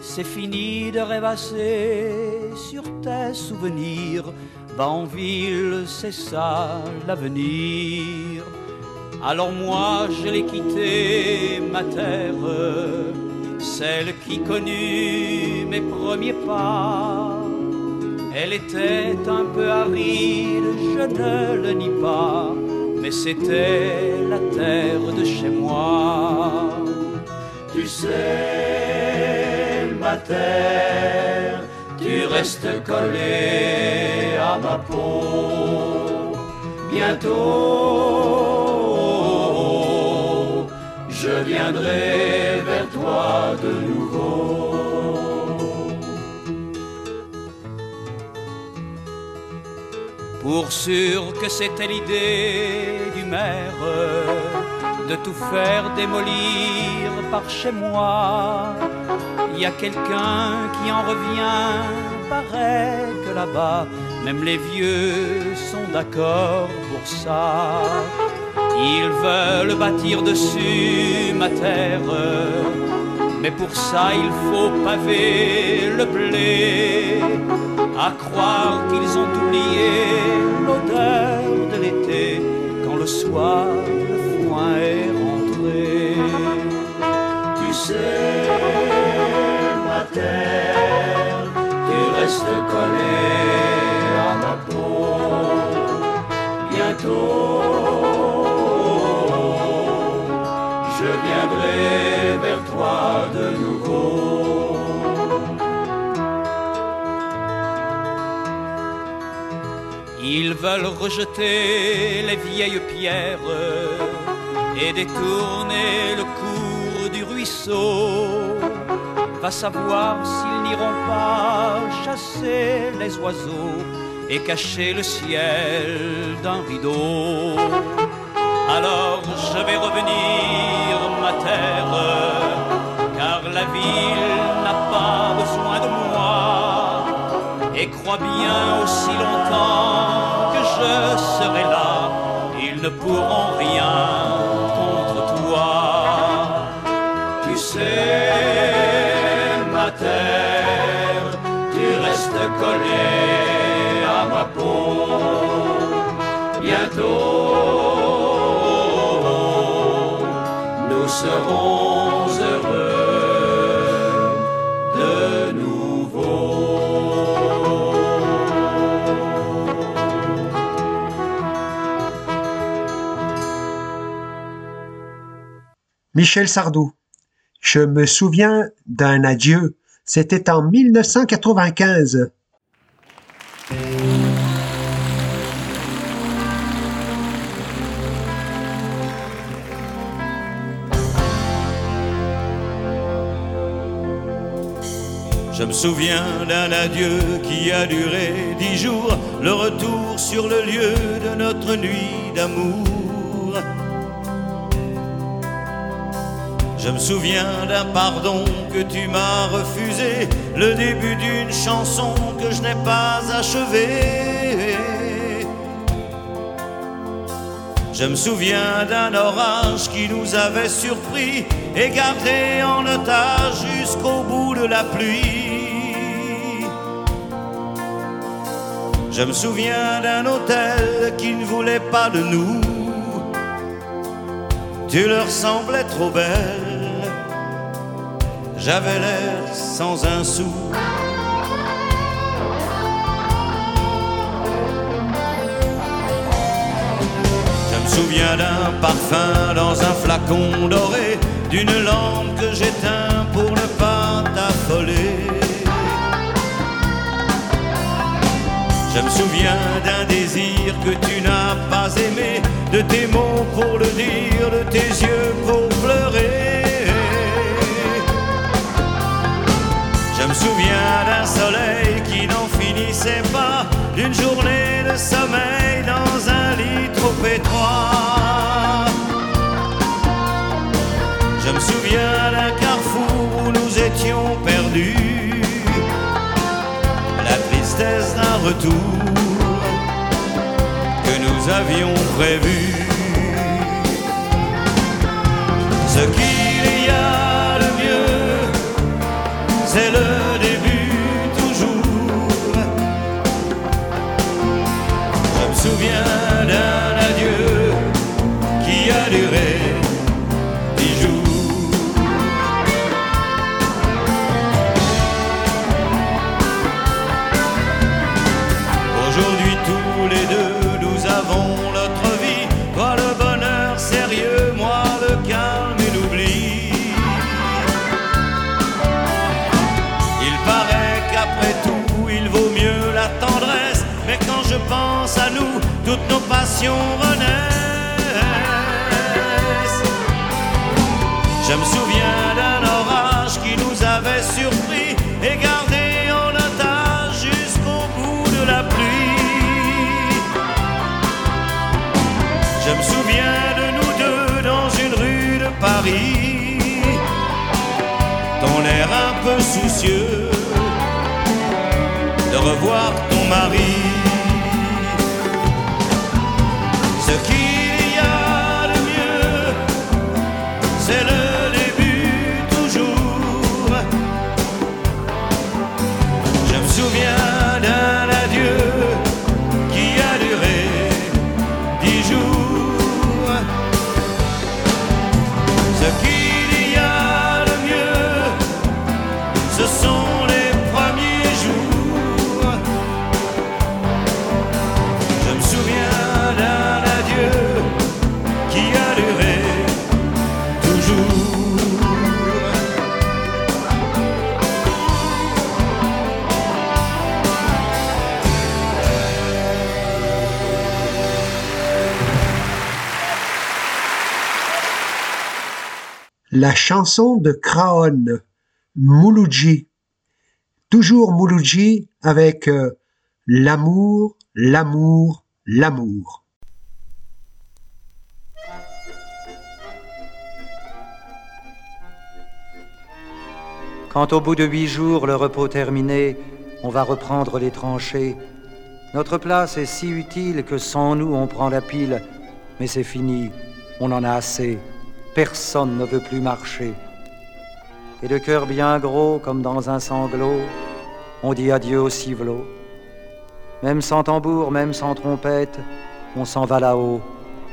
C'est fini de rêvasser sur tes souvenirs. Va en ville, c'est ça l'avenir. Alors moi je l'ai quitté, ma terre, celle qui connut mes premiers pas. Elle était un peu aride, je ne le nie pas, mais c'était la terre de chez moi. Tu sais, ma terre, tu restes collé à ma peau. Bientôt, je viendrai vers toi de nouveau. Pour sûr que c'était l'idée du maire de tout faire démolir par chez moi. Il y a quelqu'un qui en revient, paraît que là-bas, même les vieux sont d'accord pour ça. Ils veulent bâtir dessus ma terre, mais pour ça il faut paver le blé. À croire qu'ils ont oublié l'odeur de l'été quand le soir Ma terre, tu restes collé à ma peau. Bientôt, je viendrai vers toi de nouveau. Ils veulent rejeter les vieilles pierres et détourner le du Va savoir s'ils n'iront pas chasser les oiseaux et cacher le ciel d'un rideau. Alors je vais revenir, ma terre, car la ville n'a pas besoin de moi. Et crois bien aussi longtemps que je serai là, ils ne pourront rien serons heureux de nouveau. Michel Sardou. Je me souviens d'un adieu. C'était en 1995. Je me souviens d'un adieu qui a duré dix jours, le retour sur le lieu de notre nuit d'amour. Je me souviens d'un pardon que tu m'as refusé, le début d'une chanson que je n'ai pas achevée. Je me souviens d'un orage qui nous avait surpris et gardé en otage jusqu'au bout de la pluie. Je me souviens d'un hôtel qui ne voulait pas de nous. Tu leur semblais trop belle, j'avais l'air sans un sou. Je me souviens d'un parfum dans un flacon doré, d'une lampe que j'éteins pour ne pas t'affoler. Je me souviens d'un désir que tu n'as pas aimé, de tes mots pour le dire, de tes yeux pour pleurer. Je me souviens d'un soleil qui n'en finissait pas, d'une journée de sommeil dans un lit trop étroit. Je me souviens d'un carrefour où nous étions perdus, que nous avions prévu. Ce qu'il y a de mieux, c'est le début toujours. Je me souviens Je me souviens d'un orage qui nous avait surpris et gardé en otage jusqu'au bout de la pluie. Je me souviens de nous deux dans une rue de Paris, ton air un peu soucieux de revoir La chanson de Craon, Mouloudji. Toujours Mouloudji avec euh, l'amour, l'amour, l'amour. Quand au bout de huit jours, le repos terminé, on va reprendre les tranchées, notre place est si utile que sans nous on prend la pile, mais c'est fini, on en a assez, personne ne veut plus marcher. Et le cœur bien gros comme dans un sanglot, on dit adieu au civelot. Même sans tambour, même sans trompette, on s'en va là-haut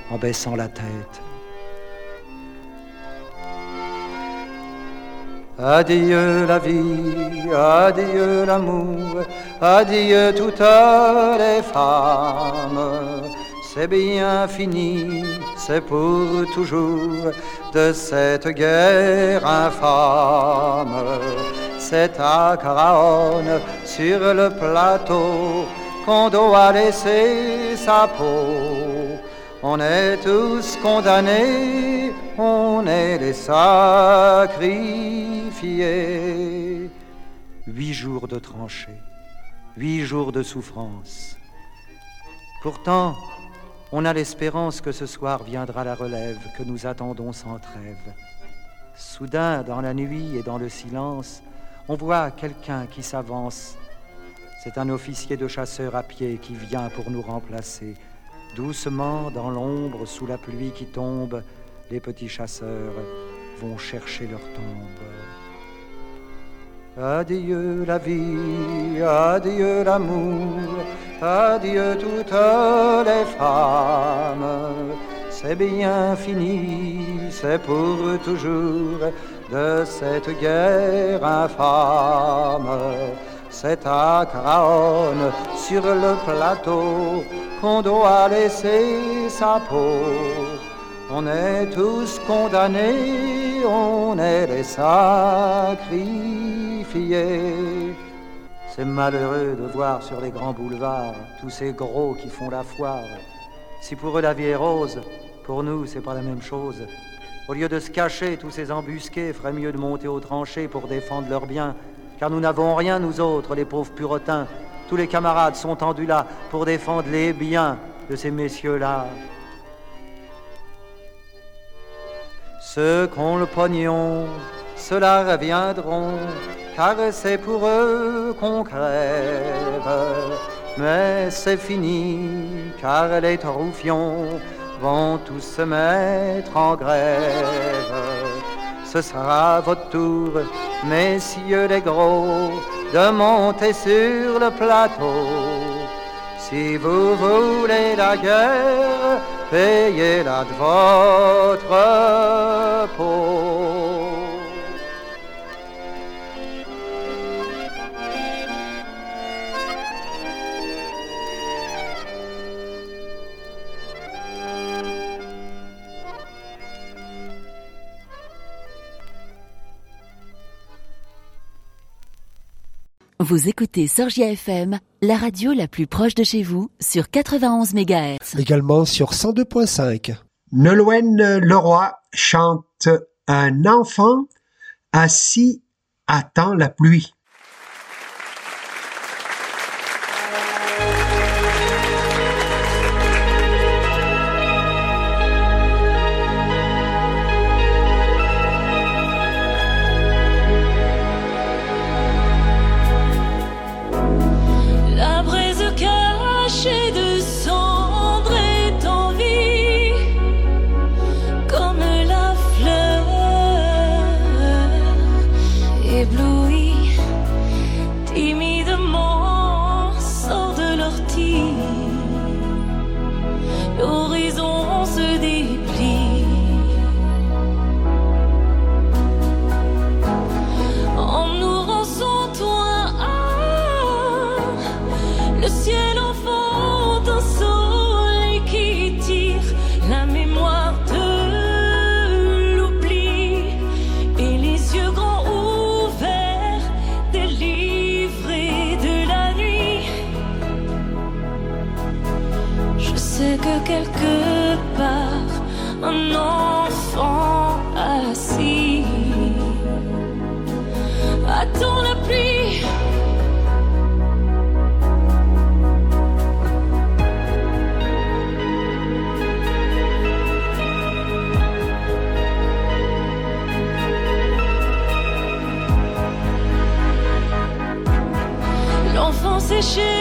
en baissant la tête. Adieu la vie, adieu l'amour, adieu toutes les femmes. C'est bien fini, c'est pour toujours de cette guerre infâme. C'est à Caraone, sur le plateau, qu'on doit laisser sa peau. On est tous condamnés, on est les sacrifiés. Huit jours de tranchées, huit jours de souffrance. Pourtant, on a l'espérance que ce soir viendra la relève que nous attendons sans trêve. Soudain, dans la nuit et dans le silence, on voit quelqu'un qui s'avance. C'est un officier de chasseurs à pied qui vient pour nous remplacer. Doucement, dans l'ombre, sous la pluie qui tombe, les petits chasseurs vont chercher leur tombe. Adieu la vie, adieu l'amour, adieu toutes les femmes. C'est bien fini, c'est pour toujours de cette guerre infâme. C'est à Craonne, sur le plateau, qu'on doit laisser sa peau. On est tous condamnés, on est les sacrifiés. C'est malheureux de voir sur les grands boulevards tous ces gros qui font la foire. Si pour eux la vie est rose, pour nous c'est pas la même chose. Au lieu de se cacher, tous ces embusqués feraient mieux de monter aux tranchées pour défendre leurs biens. Car nous n'avons rien, nous autres, les pauvres puritains. Tous les camarades sont tendus là pour défendre les biens de ces messieurs-là. Ceux qu'ont le pognon, ceux-là reviendront, car c'est pour eux qu'on crève. Mais c'est fini, car les troufions vont tous se mettre en grève. Ce sera votre tour, messieurs les gros, de monter sur le plateau. Si vous voulez la guerre, payez-la de votre peau. Vous écoutez Sorgia FM, la radio la plus proche de chez vous, sur 91 MHz. Également sur 102.5. Nolwenn Leroy chante Un enfant assis attend la pluie. should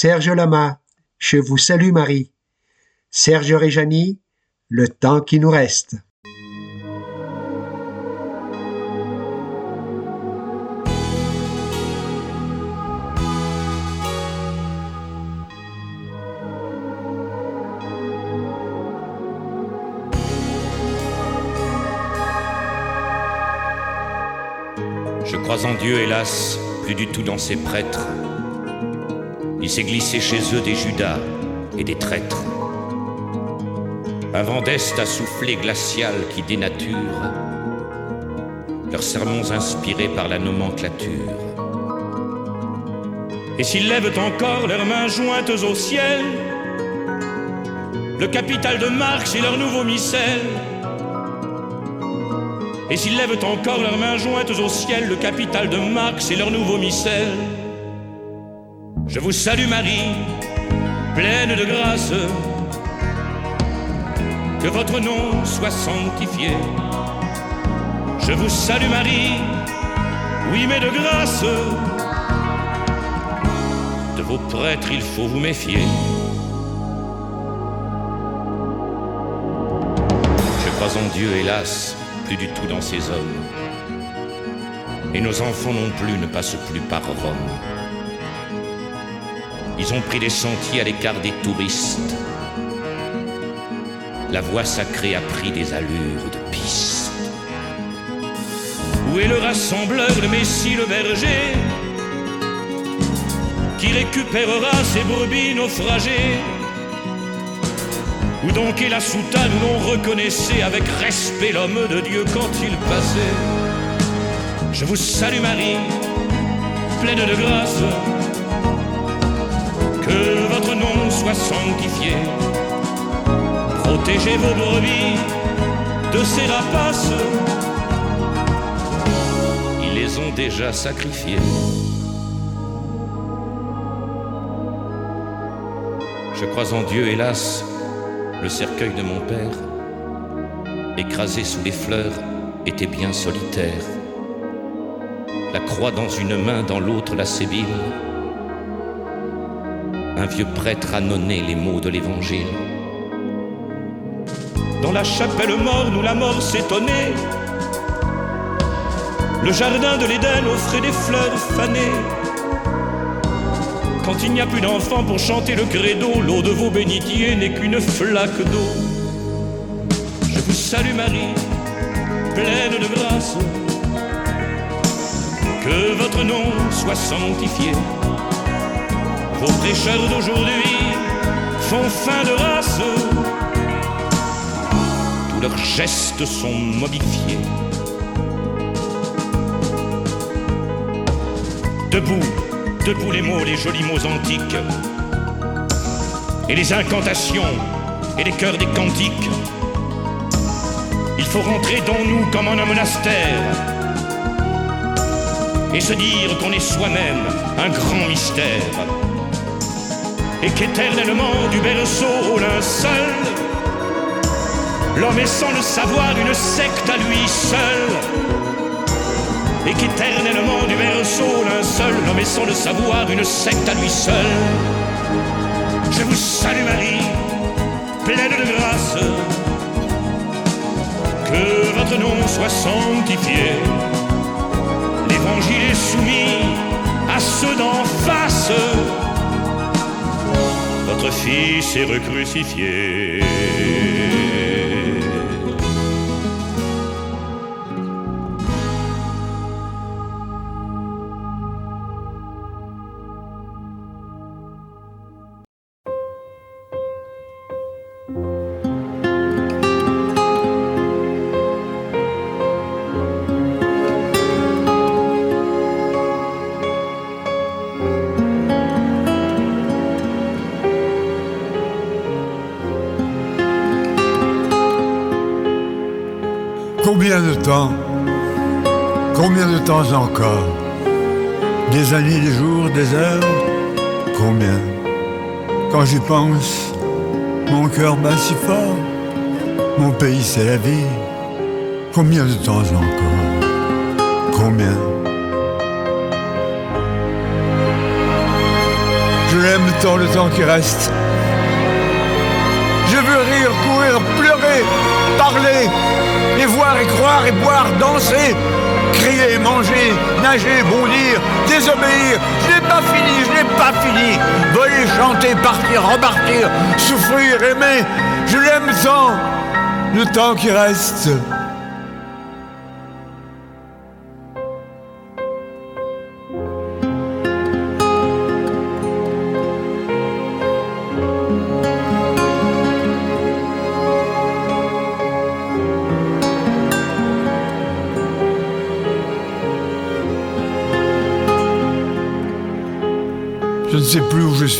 Serge Lama, je vous salue Marie. Serge Réjani, le temps qui nous reste. Je crois en Dieu, hélas, plus du tout dans ses prêtres il s'est glissé chez eux des Judas et des traîtres. Un vent d'Est a soufflé glacial qui dénature leurs sermons inspirés par la nomenclature. Et s'ils lèvent encore leurs mains jointes au ciel, le capital de Marx et leur nouveau missel, et s'ils lèvent encore leurs mains jointes au ciel, le capital de Marx et leur nouveau missel, je vous salue Marie, pleine de grâce, que votre nom soit sanctifié. Je vous salue Marie, oui mais de grâce, de vos prêtres il faut vous méfier. Je crois en Dieu, hélas, plus du tout dans ces hommes. Et nos enfants non plus ne passent plus par Rome. Ils ont pris des sentiers à l'écart des touristes. La voie sacrée a pris des allures de piste. Où est le rassembleur, le Messie, le berger Qui récupérera ses brebis naufragées? Où donc est la soutane où l'on reconnaissait avec respect l'homme de Dieu quand il passait? Je vous salue Marie, pleine de grâce, nom soit sanctifié. Protégez vos brebis de ces rapaces, ils les ont déjà sacrifiés. Je crois en Dieu, hélas, le cercueil de mon père, écrasé sous les fleurs, était bien solitaire. La croix dans une main, dans l'autre la sébile. Un vieux prêtre annonnait les mots de l'évangile. Dans la chapelle morne où la mort s'étonnait, le jardin de l'Éden offrait des fleurs fanées. Quand il n'y a plus d'enfants pour chanter le credo, l'eau de vos bénitiers n'est qu'une flaque d'eau. Je vous salue Marie, pleine de grâce, que votre nom soit sanctifié. Vos prêcheurs d'aujourd'hui font fin de race, tous leurs gestes sont modifiés. Debout, debout les mots, les jolis mots antiques, et les incantations, et les chœurs des cantiques. Il faut rentrer dans nous comme en un monastère, et se dire qu'on est soi-même un grand mystère, et qu'éternellement du berceau au linceul, l'homme est sans le savoir une secte à lui seul et qu'éternellement du berceau l'un seul, l'homme est sans le savoir, une secte à lui seul. Je vous salue Marie, pleine de grâce, que votre nom soit sanctifié. L'évangile est soumis à ceux d'en face. Votre fils est recrucifié. Combien de temps Combien de temps encore Des années, des jours, des heures Combien? Quand j'y pense, mon cœur bat si fort. Mon pays, c'est la vie. Combien de temps encore? Combien? Je l'aime tant le temps qui reste. Parler, et voir et croire et boire, danser, crier, manger, nager, bondir, désobéir. Je n'ai pas fini, je n'ai pas fini. Voler, chanter, partir, repartir, souffrir, aimer. Je l'aime tant, le temps qui reste.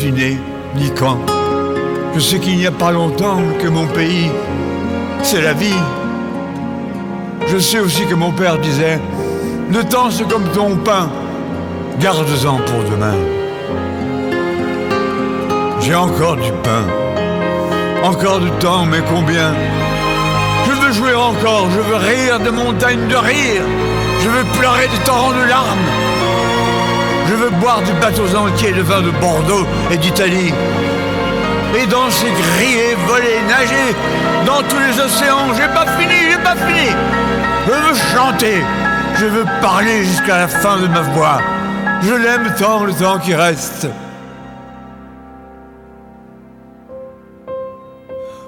Ni quand. Je sais qu'il n'y a pas longtemps que mon pays, c'est la vie. Je sais aussi que mon père disait, le temps c'est comme ton pain, garde-en pour demain. J'ai encore du pain, encore du temps, mais combien Je veux jouer encore, je veux rire de montagnes de rire, je veux pleurer des torrents de larmes. Je veux boire des bateaux entiers de vin de Bordeaux et d'Italie. Et danser, crier, voler, nager dans tous les océans. J'ai pas fini, j'ai pas fini. Je veux chanter, je veux parler jusqu'à la fin de ma voix. Je l'aime tant le temps qui reste.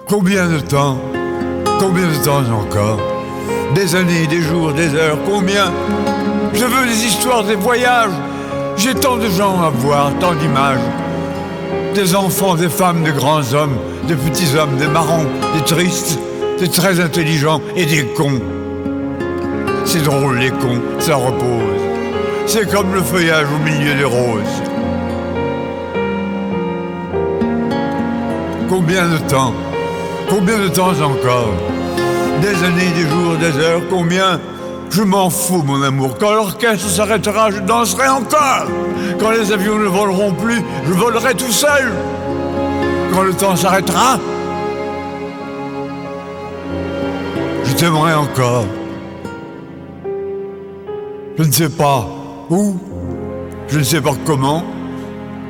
Combien de temps Combien de temps encore? Des années, des jours, des heures, combien? Je veux des histoires, des voyages. J'ai tant de gens à voir, tant d'images. Des enfants, des femmes, des grands hommes, des petits hommes, des marrons, des tristes, des très intelligents et des cons. C'est drôle les cons, ça repose. C'est comme le feuillage au milieu des roses. Combien de temps Combien de temps encore? Des années, des jours, des heures, combien Je m'en fous, mon amour. Quand l'orchestre s'arrêtera, je danserai encore. Quand les avions ne voleront plus, je volerai tout seul. Quand le temps s'arrêtera, je t'aimerai encore. Je ne sais pas où, je ne sais pas comment,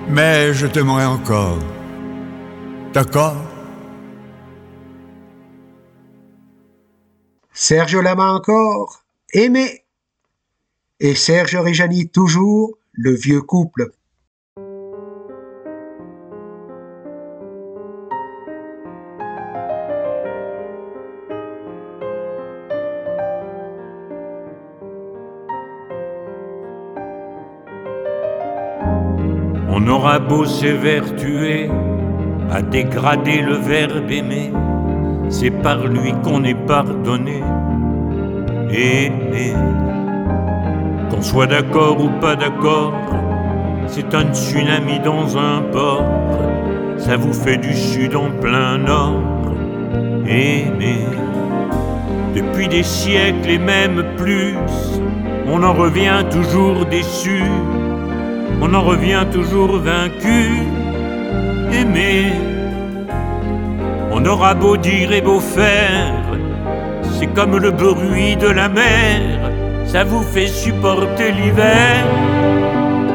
mais je t'aimerai encore. D'accord? Serge Lama encore, aimé. Et Serge Réjani toujours, le vieux couple. On aura beau s'évertuer à dégrader le verbe aimer, c'est par lui qu'on est pardonné. Aimer, qu'on soit d'accord ou pas d'accord, c'est un tsunami dans un port, ça vous fait du sud en plein nord. Aimer, depuis des siècles et même plus, on en revient toujours déçu, on en revient toujours vaincu. Aimer, on aura beau dire et beau faire, c'est comme le bruit de la mer, ça vous fait supporter l'hiver.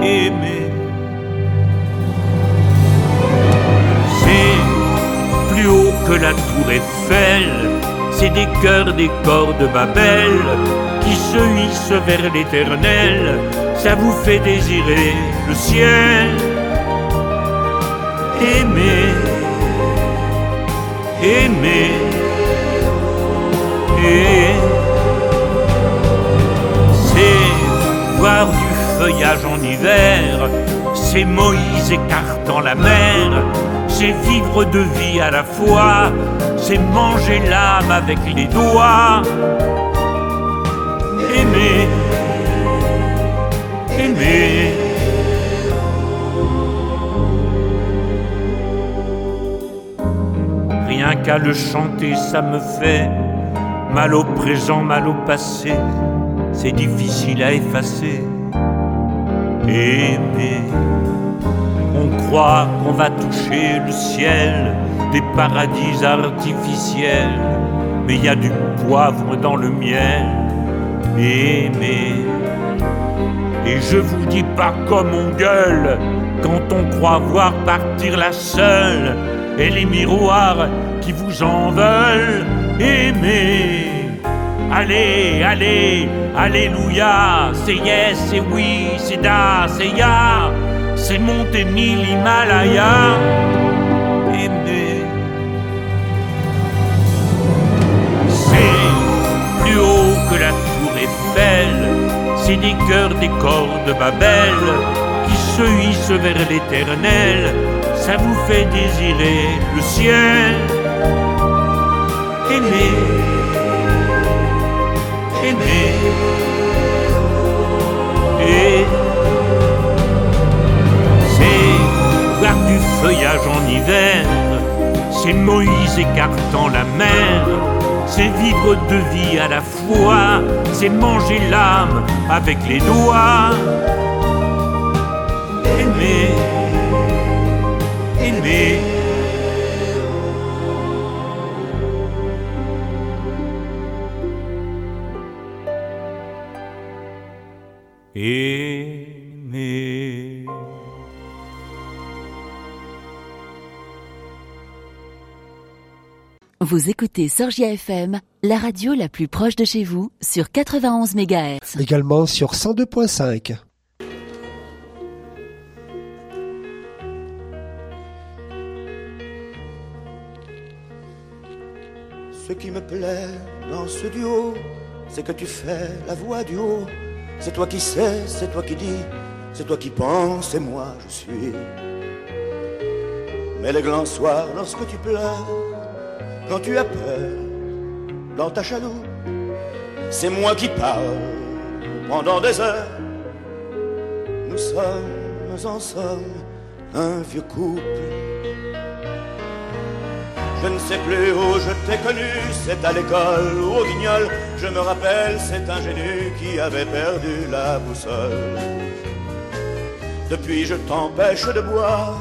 Aimer, c'est plus haut que la tour Eiffel, c'est des cœurs des corps de Babel qui se hissent vers l'éternel, ça vous fait désirer le ciel. Aimer, aimer, c'est voir du feuillage en hiver, c'est Moïse écartant la mer, c'est vivre de vie à la fois, c'est manger l'âme avec les doigts. Aimer, aimer. Rien qu'à le chanter, ça me fait mal au présent, mal au passé. C'est difficile à effacer. Aimer, on croit qu'on va toucher le ciel, des paradis artificiels, mais il y a du poivre dans le miel. Aimer, et je vous dis pas comme on gueule quand on croit voir partir la seule et les miroirs qui vous en veulent. Aimer, allez, allez, alléluia, c'est yes, c'est oui, c'est da, c'est ya, c'est monter mille Himalaya. C'est plus haut que la tour Eiffel, c'est des cœurs des corps de Babel qui se hissent vers l'éternel, ça vous fait désirer le ciel. Aimer, et c'est voir du feuillage en hiver, c'est Moïse écartant la mer, c'est vivre deux vies à la fois, c'est manger l'âme avec les doigts. Aimer, aimer. Aimer. Vous écoutez Sorgia FM, la radio la plus proche de chez vous, sur 91 MHz. Également sur 102.5. Ce qui me plaît dans ce duo, c'est que tu fais la voix du haut. C'est toi qui sais, c'est toi qui dis, c'est toi qui penses et moi je suis. Mais les grands soirs, lorsque tu pleures, quand tu as peur dans ta chaloupe, c'est moi qui parle pendant des heures. Nous sommes en somme un vieux couple. Je ne sais plus où je t'ai connu, c'est à l'école ou au guignol. Je me rappelle cet ingénu qui avait perdu la boussole. Depuis je t'empêche de boire,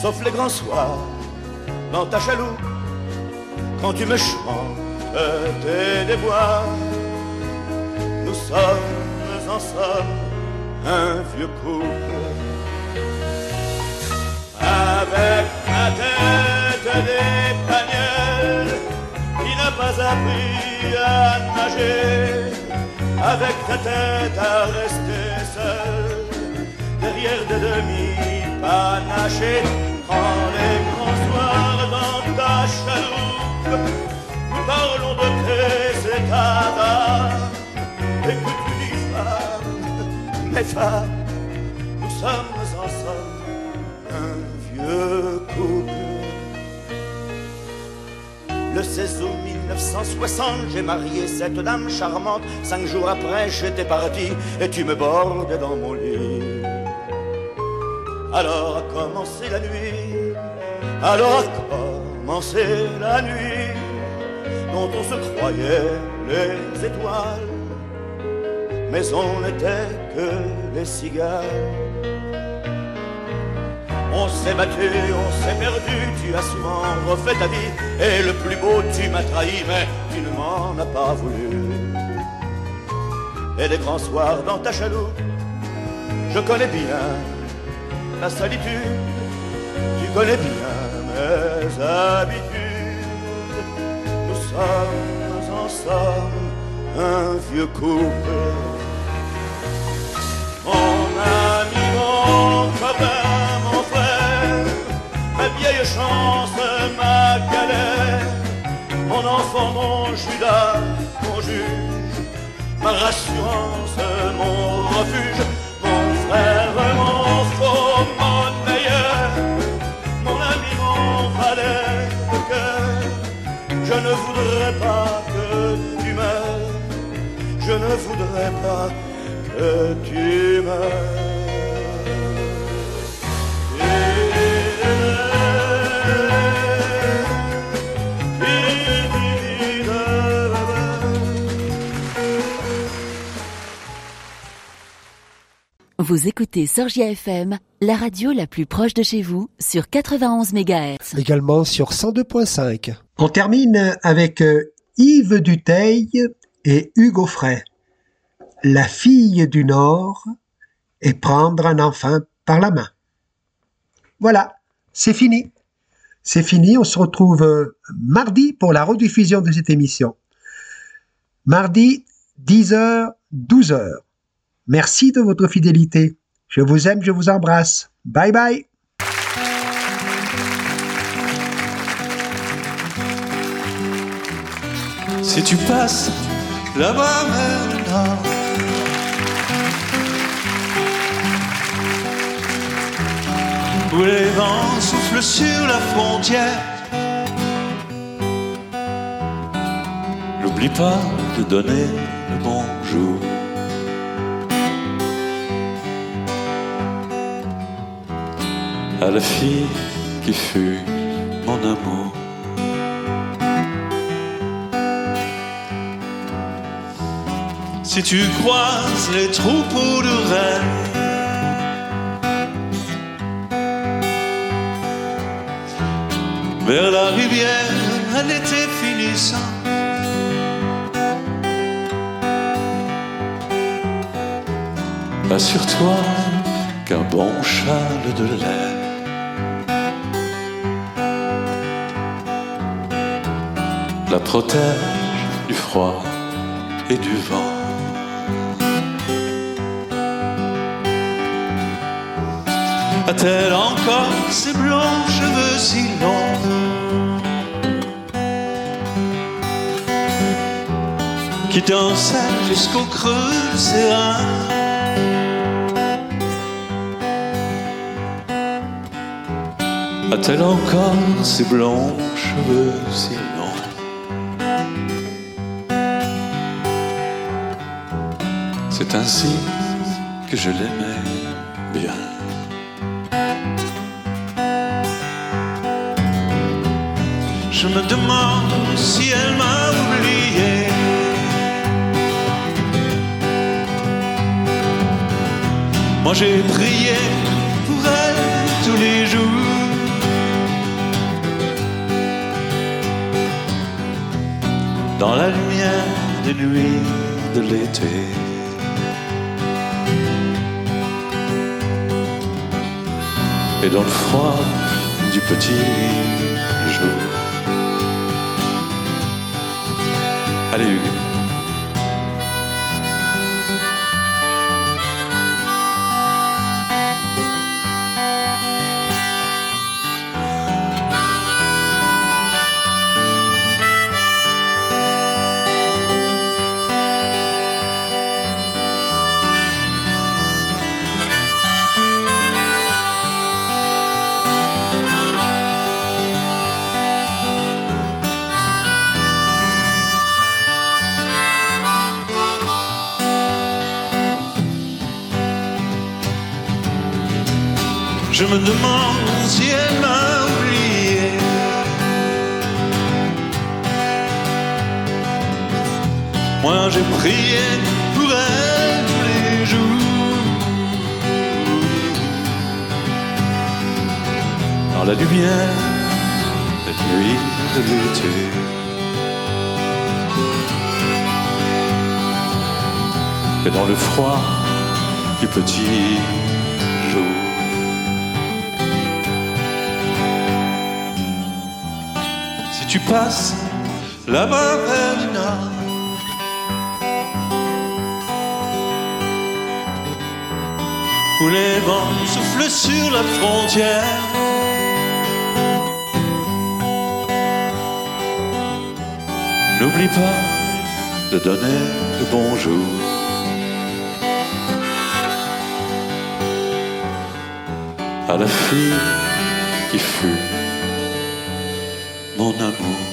sauf les grands soirs, dans ta chaloupe, quand tu me chantes tes déboires. Nous sommes en somme un vieux couple. Avec ma tête d'Espagnol qui n'a pas appris à nager, avec ta tête à rester seul, derrière des demi-panachés, quand les grands soirs dans ta chaloupe, nous parlons de tes états et que tu dis femme, mes femmes, nous sommes Le 16 août 1960, j'ai marié cette dame charmante. Cinq jours après, j'étais parti et tu me bordais dans mon lit. Alors a commencé la nuit, alors a commencé la nuit, dont on se croyait les étoiles, mais on n'était que les cigales. On s'est battu, on s'est perdu, tu as souvent refait ta vie, et le plus beau, tu m'as trahi, mais tu ne m'en as pas voulu. Et les grands soirs dans ta chaloupe, je connais bien la solitude, tu connais bien mes habitudes. Nous sommes ensemble un vieux couple. Mon Judas, mon juge, ma rassurance, mon refuge, mon frère, mon faux monnayeur, mon ami, mon valet de cœur. Je ne voudrais pas que tu meurs, je ne voudrais pas que tu meurs. Vous écoutez Sorgia FM, la radio la plus proche de chez vous, sur 91 MHz. Également sur 102.5. On termine avec euh, Yves Duteil et Hugo Frey. La fille du Nord et prendre un enfant par la main. Voilà, c'est fini. C'est fini, on se retrouve euh, mardi pour la rediffusion de cette émission. Mardi, 10h, 12h. Merci de votre fidélité. Je vous aime, je vous embrasse. Bye bye. Si tu passes là-bas vers le nord, où les vents soufflent sur la frontière, n'oublie pas de donner le bonjour. À la fille qui fut mon amour. Si tu croises les troupeaux de rennes, vers la rivière à l'été finissant, Assure-toi qu'un bon Charles de lait la protège du froid et du vent. A-t-elle encore ses blonds cheveux si longs? Qui dansaient jusqu'au creux de ses A-t-elle encore ses blonds cheveux si longs? C'est ainsi que je l'aimais bien. Je me demande si elle m'a oublié. Moi j'ai prié pour elle tous les jours. Dans la lumière des nuits de l'été. Et dans le froid du petit jour. Allez Hugues. Passes là-bas nord, où les vents soufflent sur la frontière. N'oublie pas de donner le bonjour. À la fille qui fut mon amour.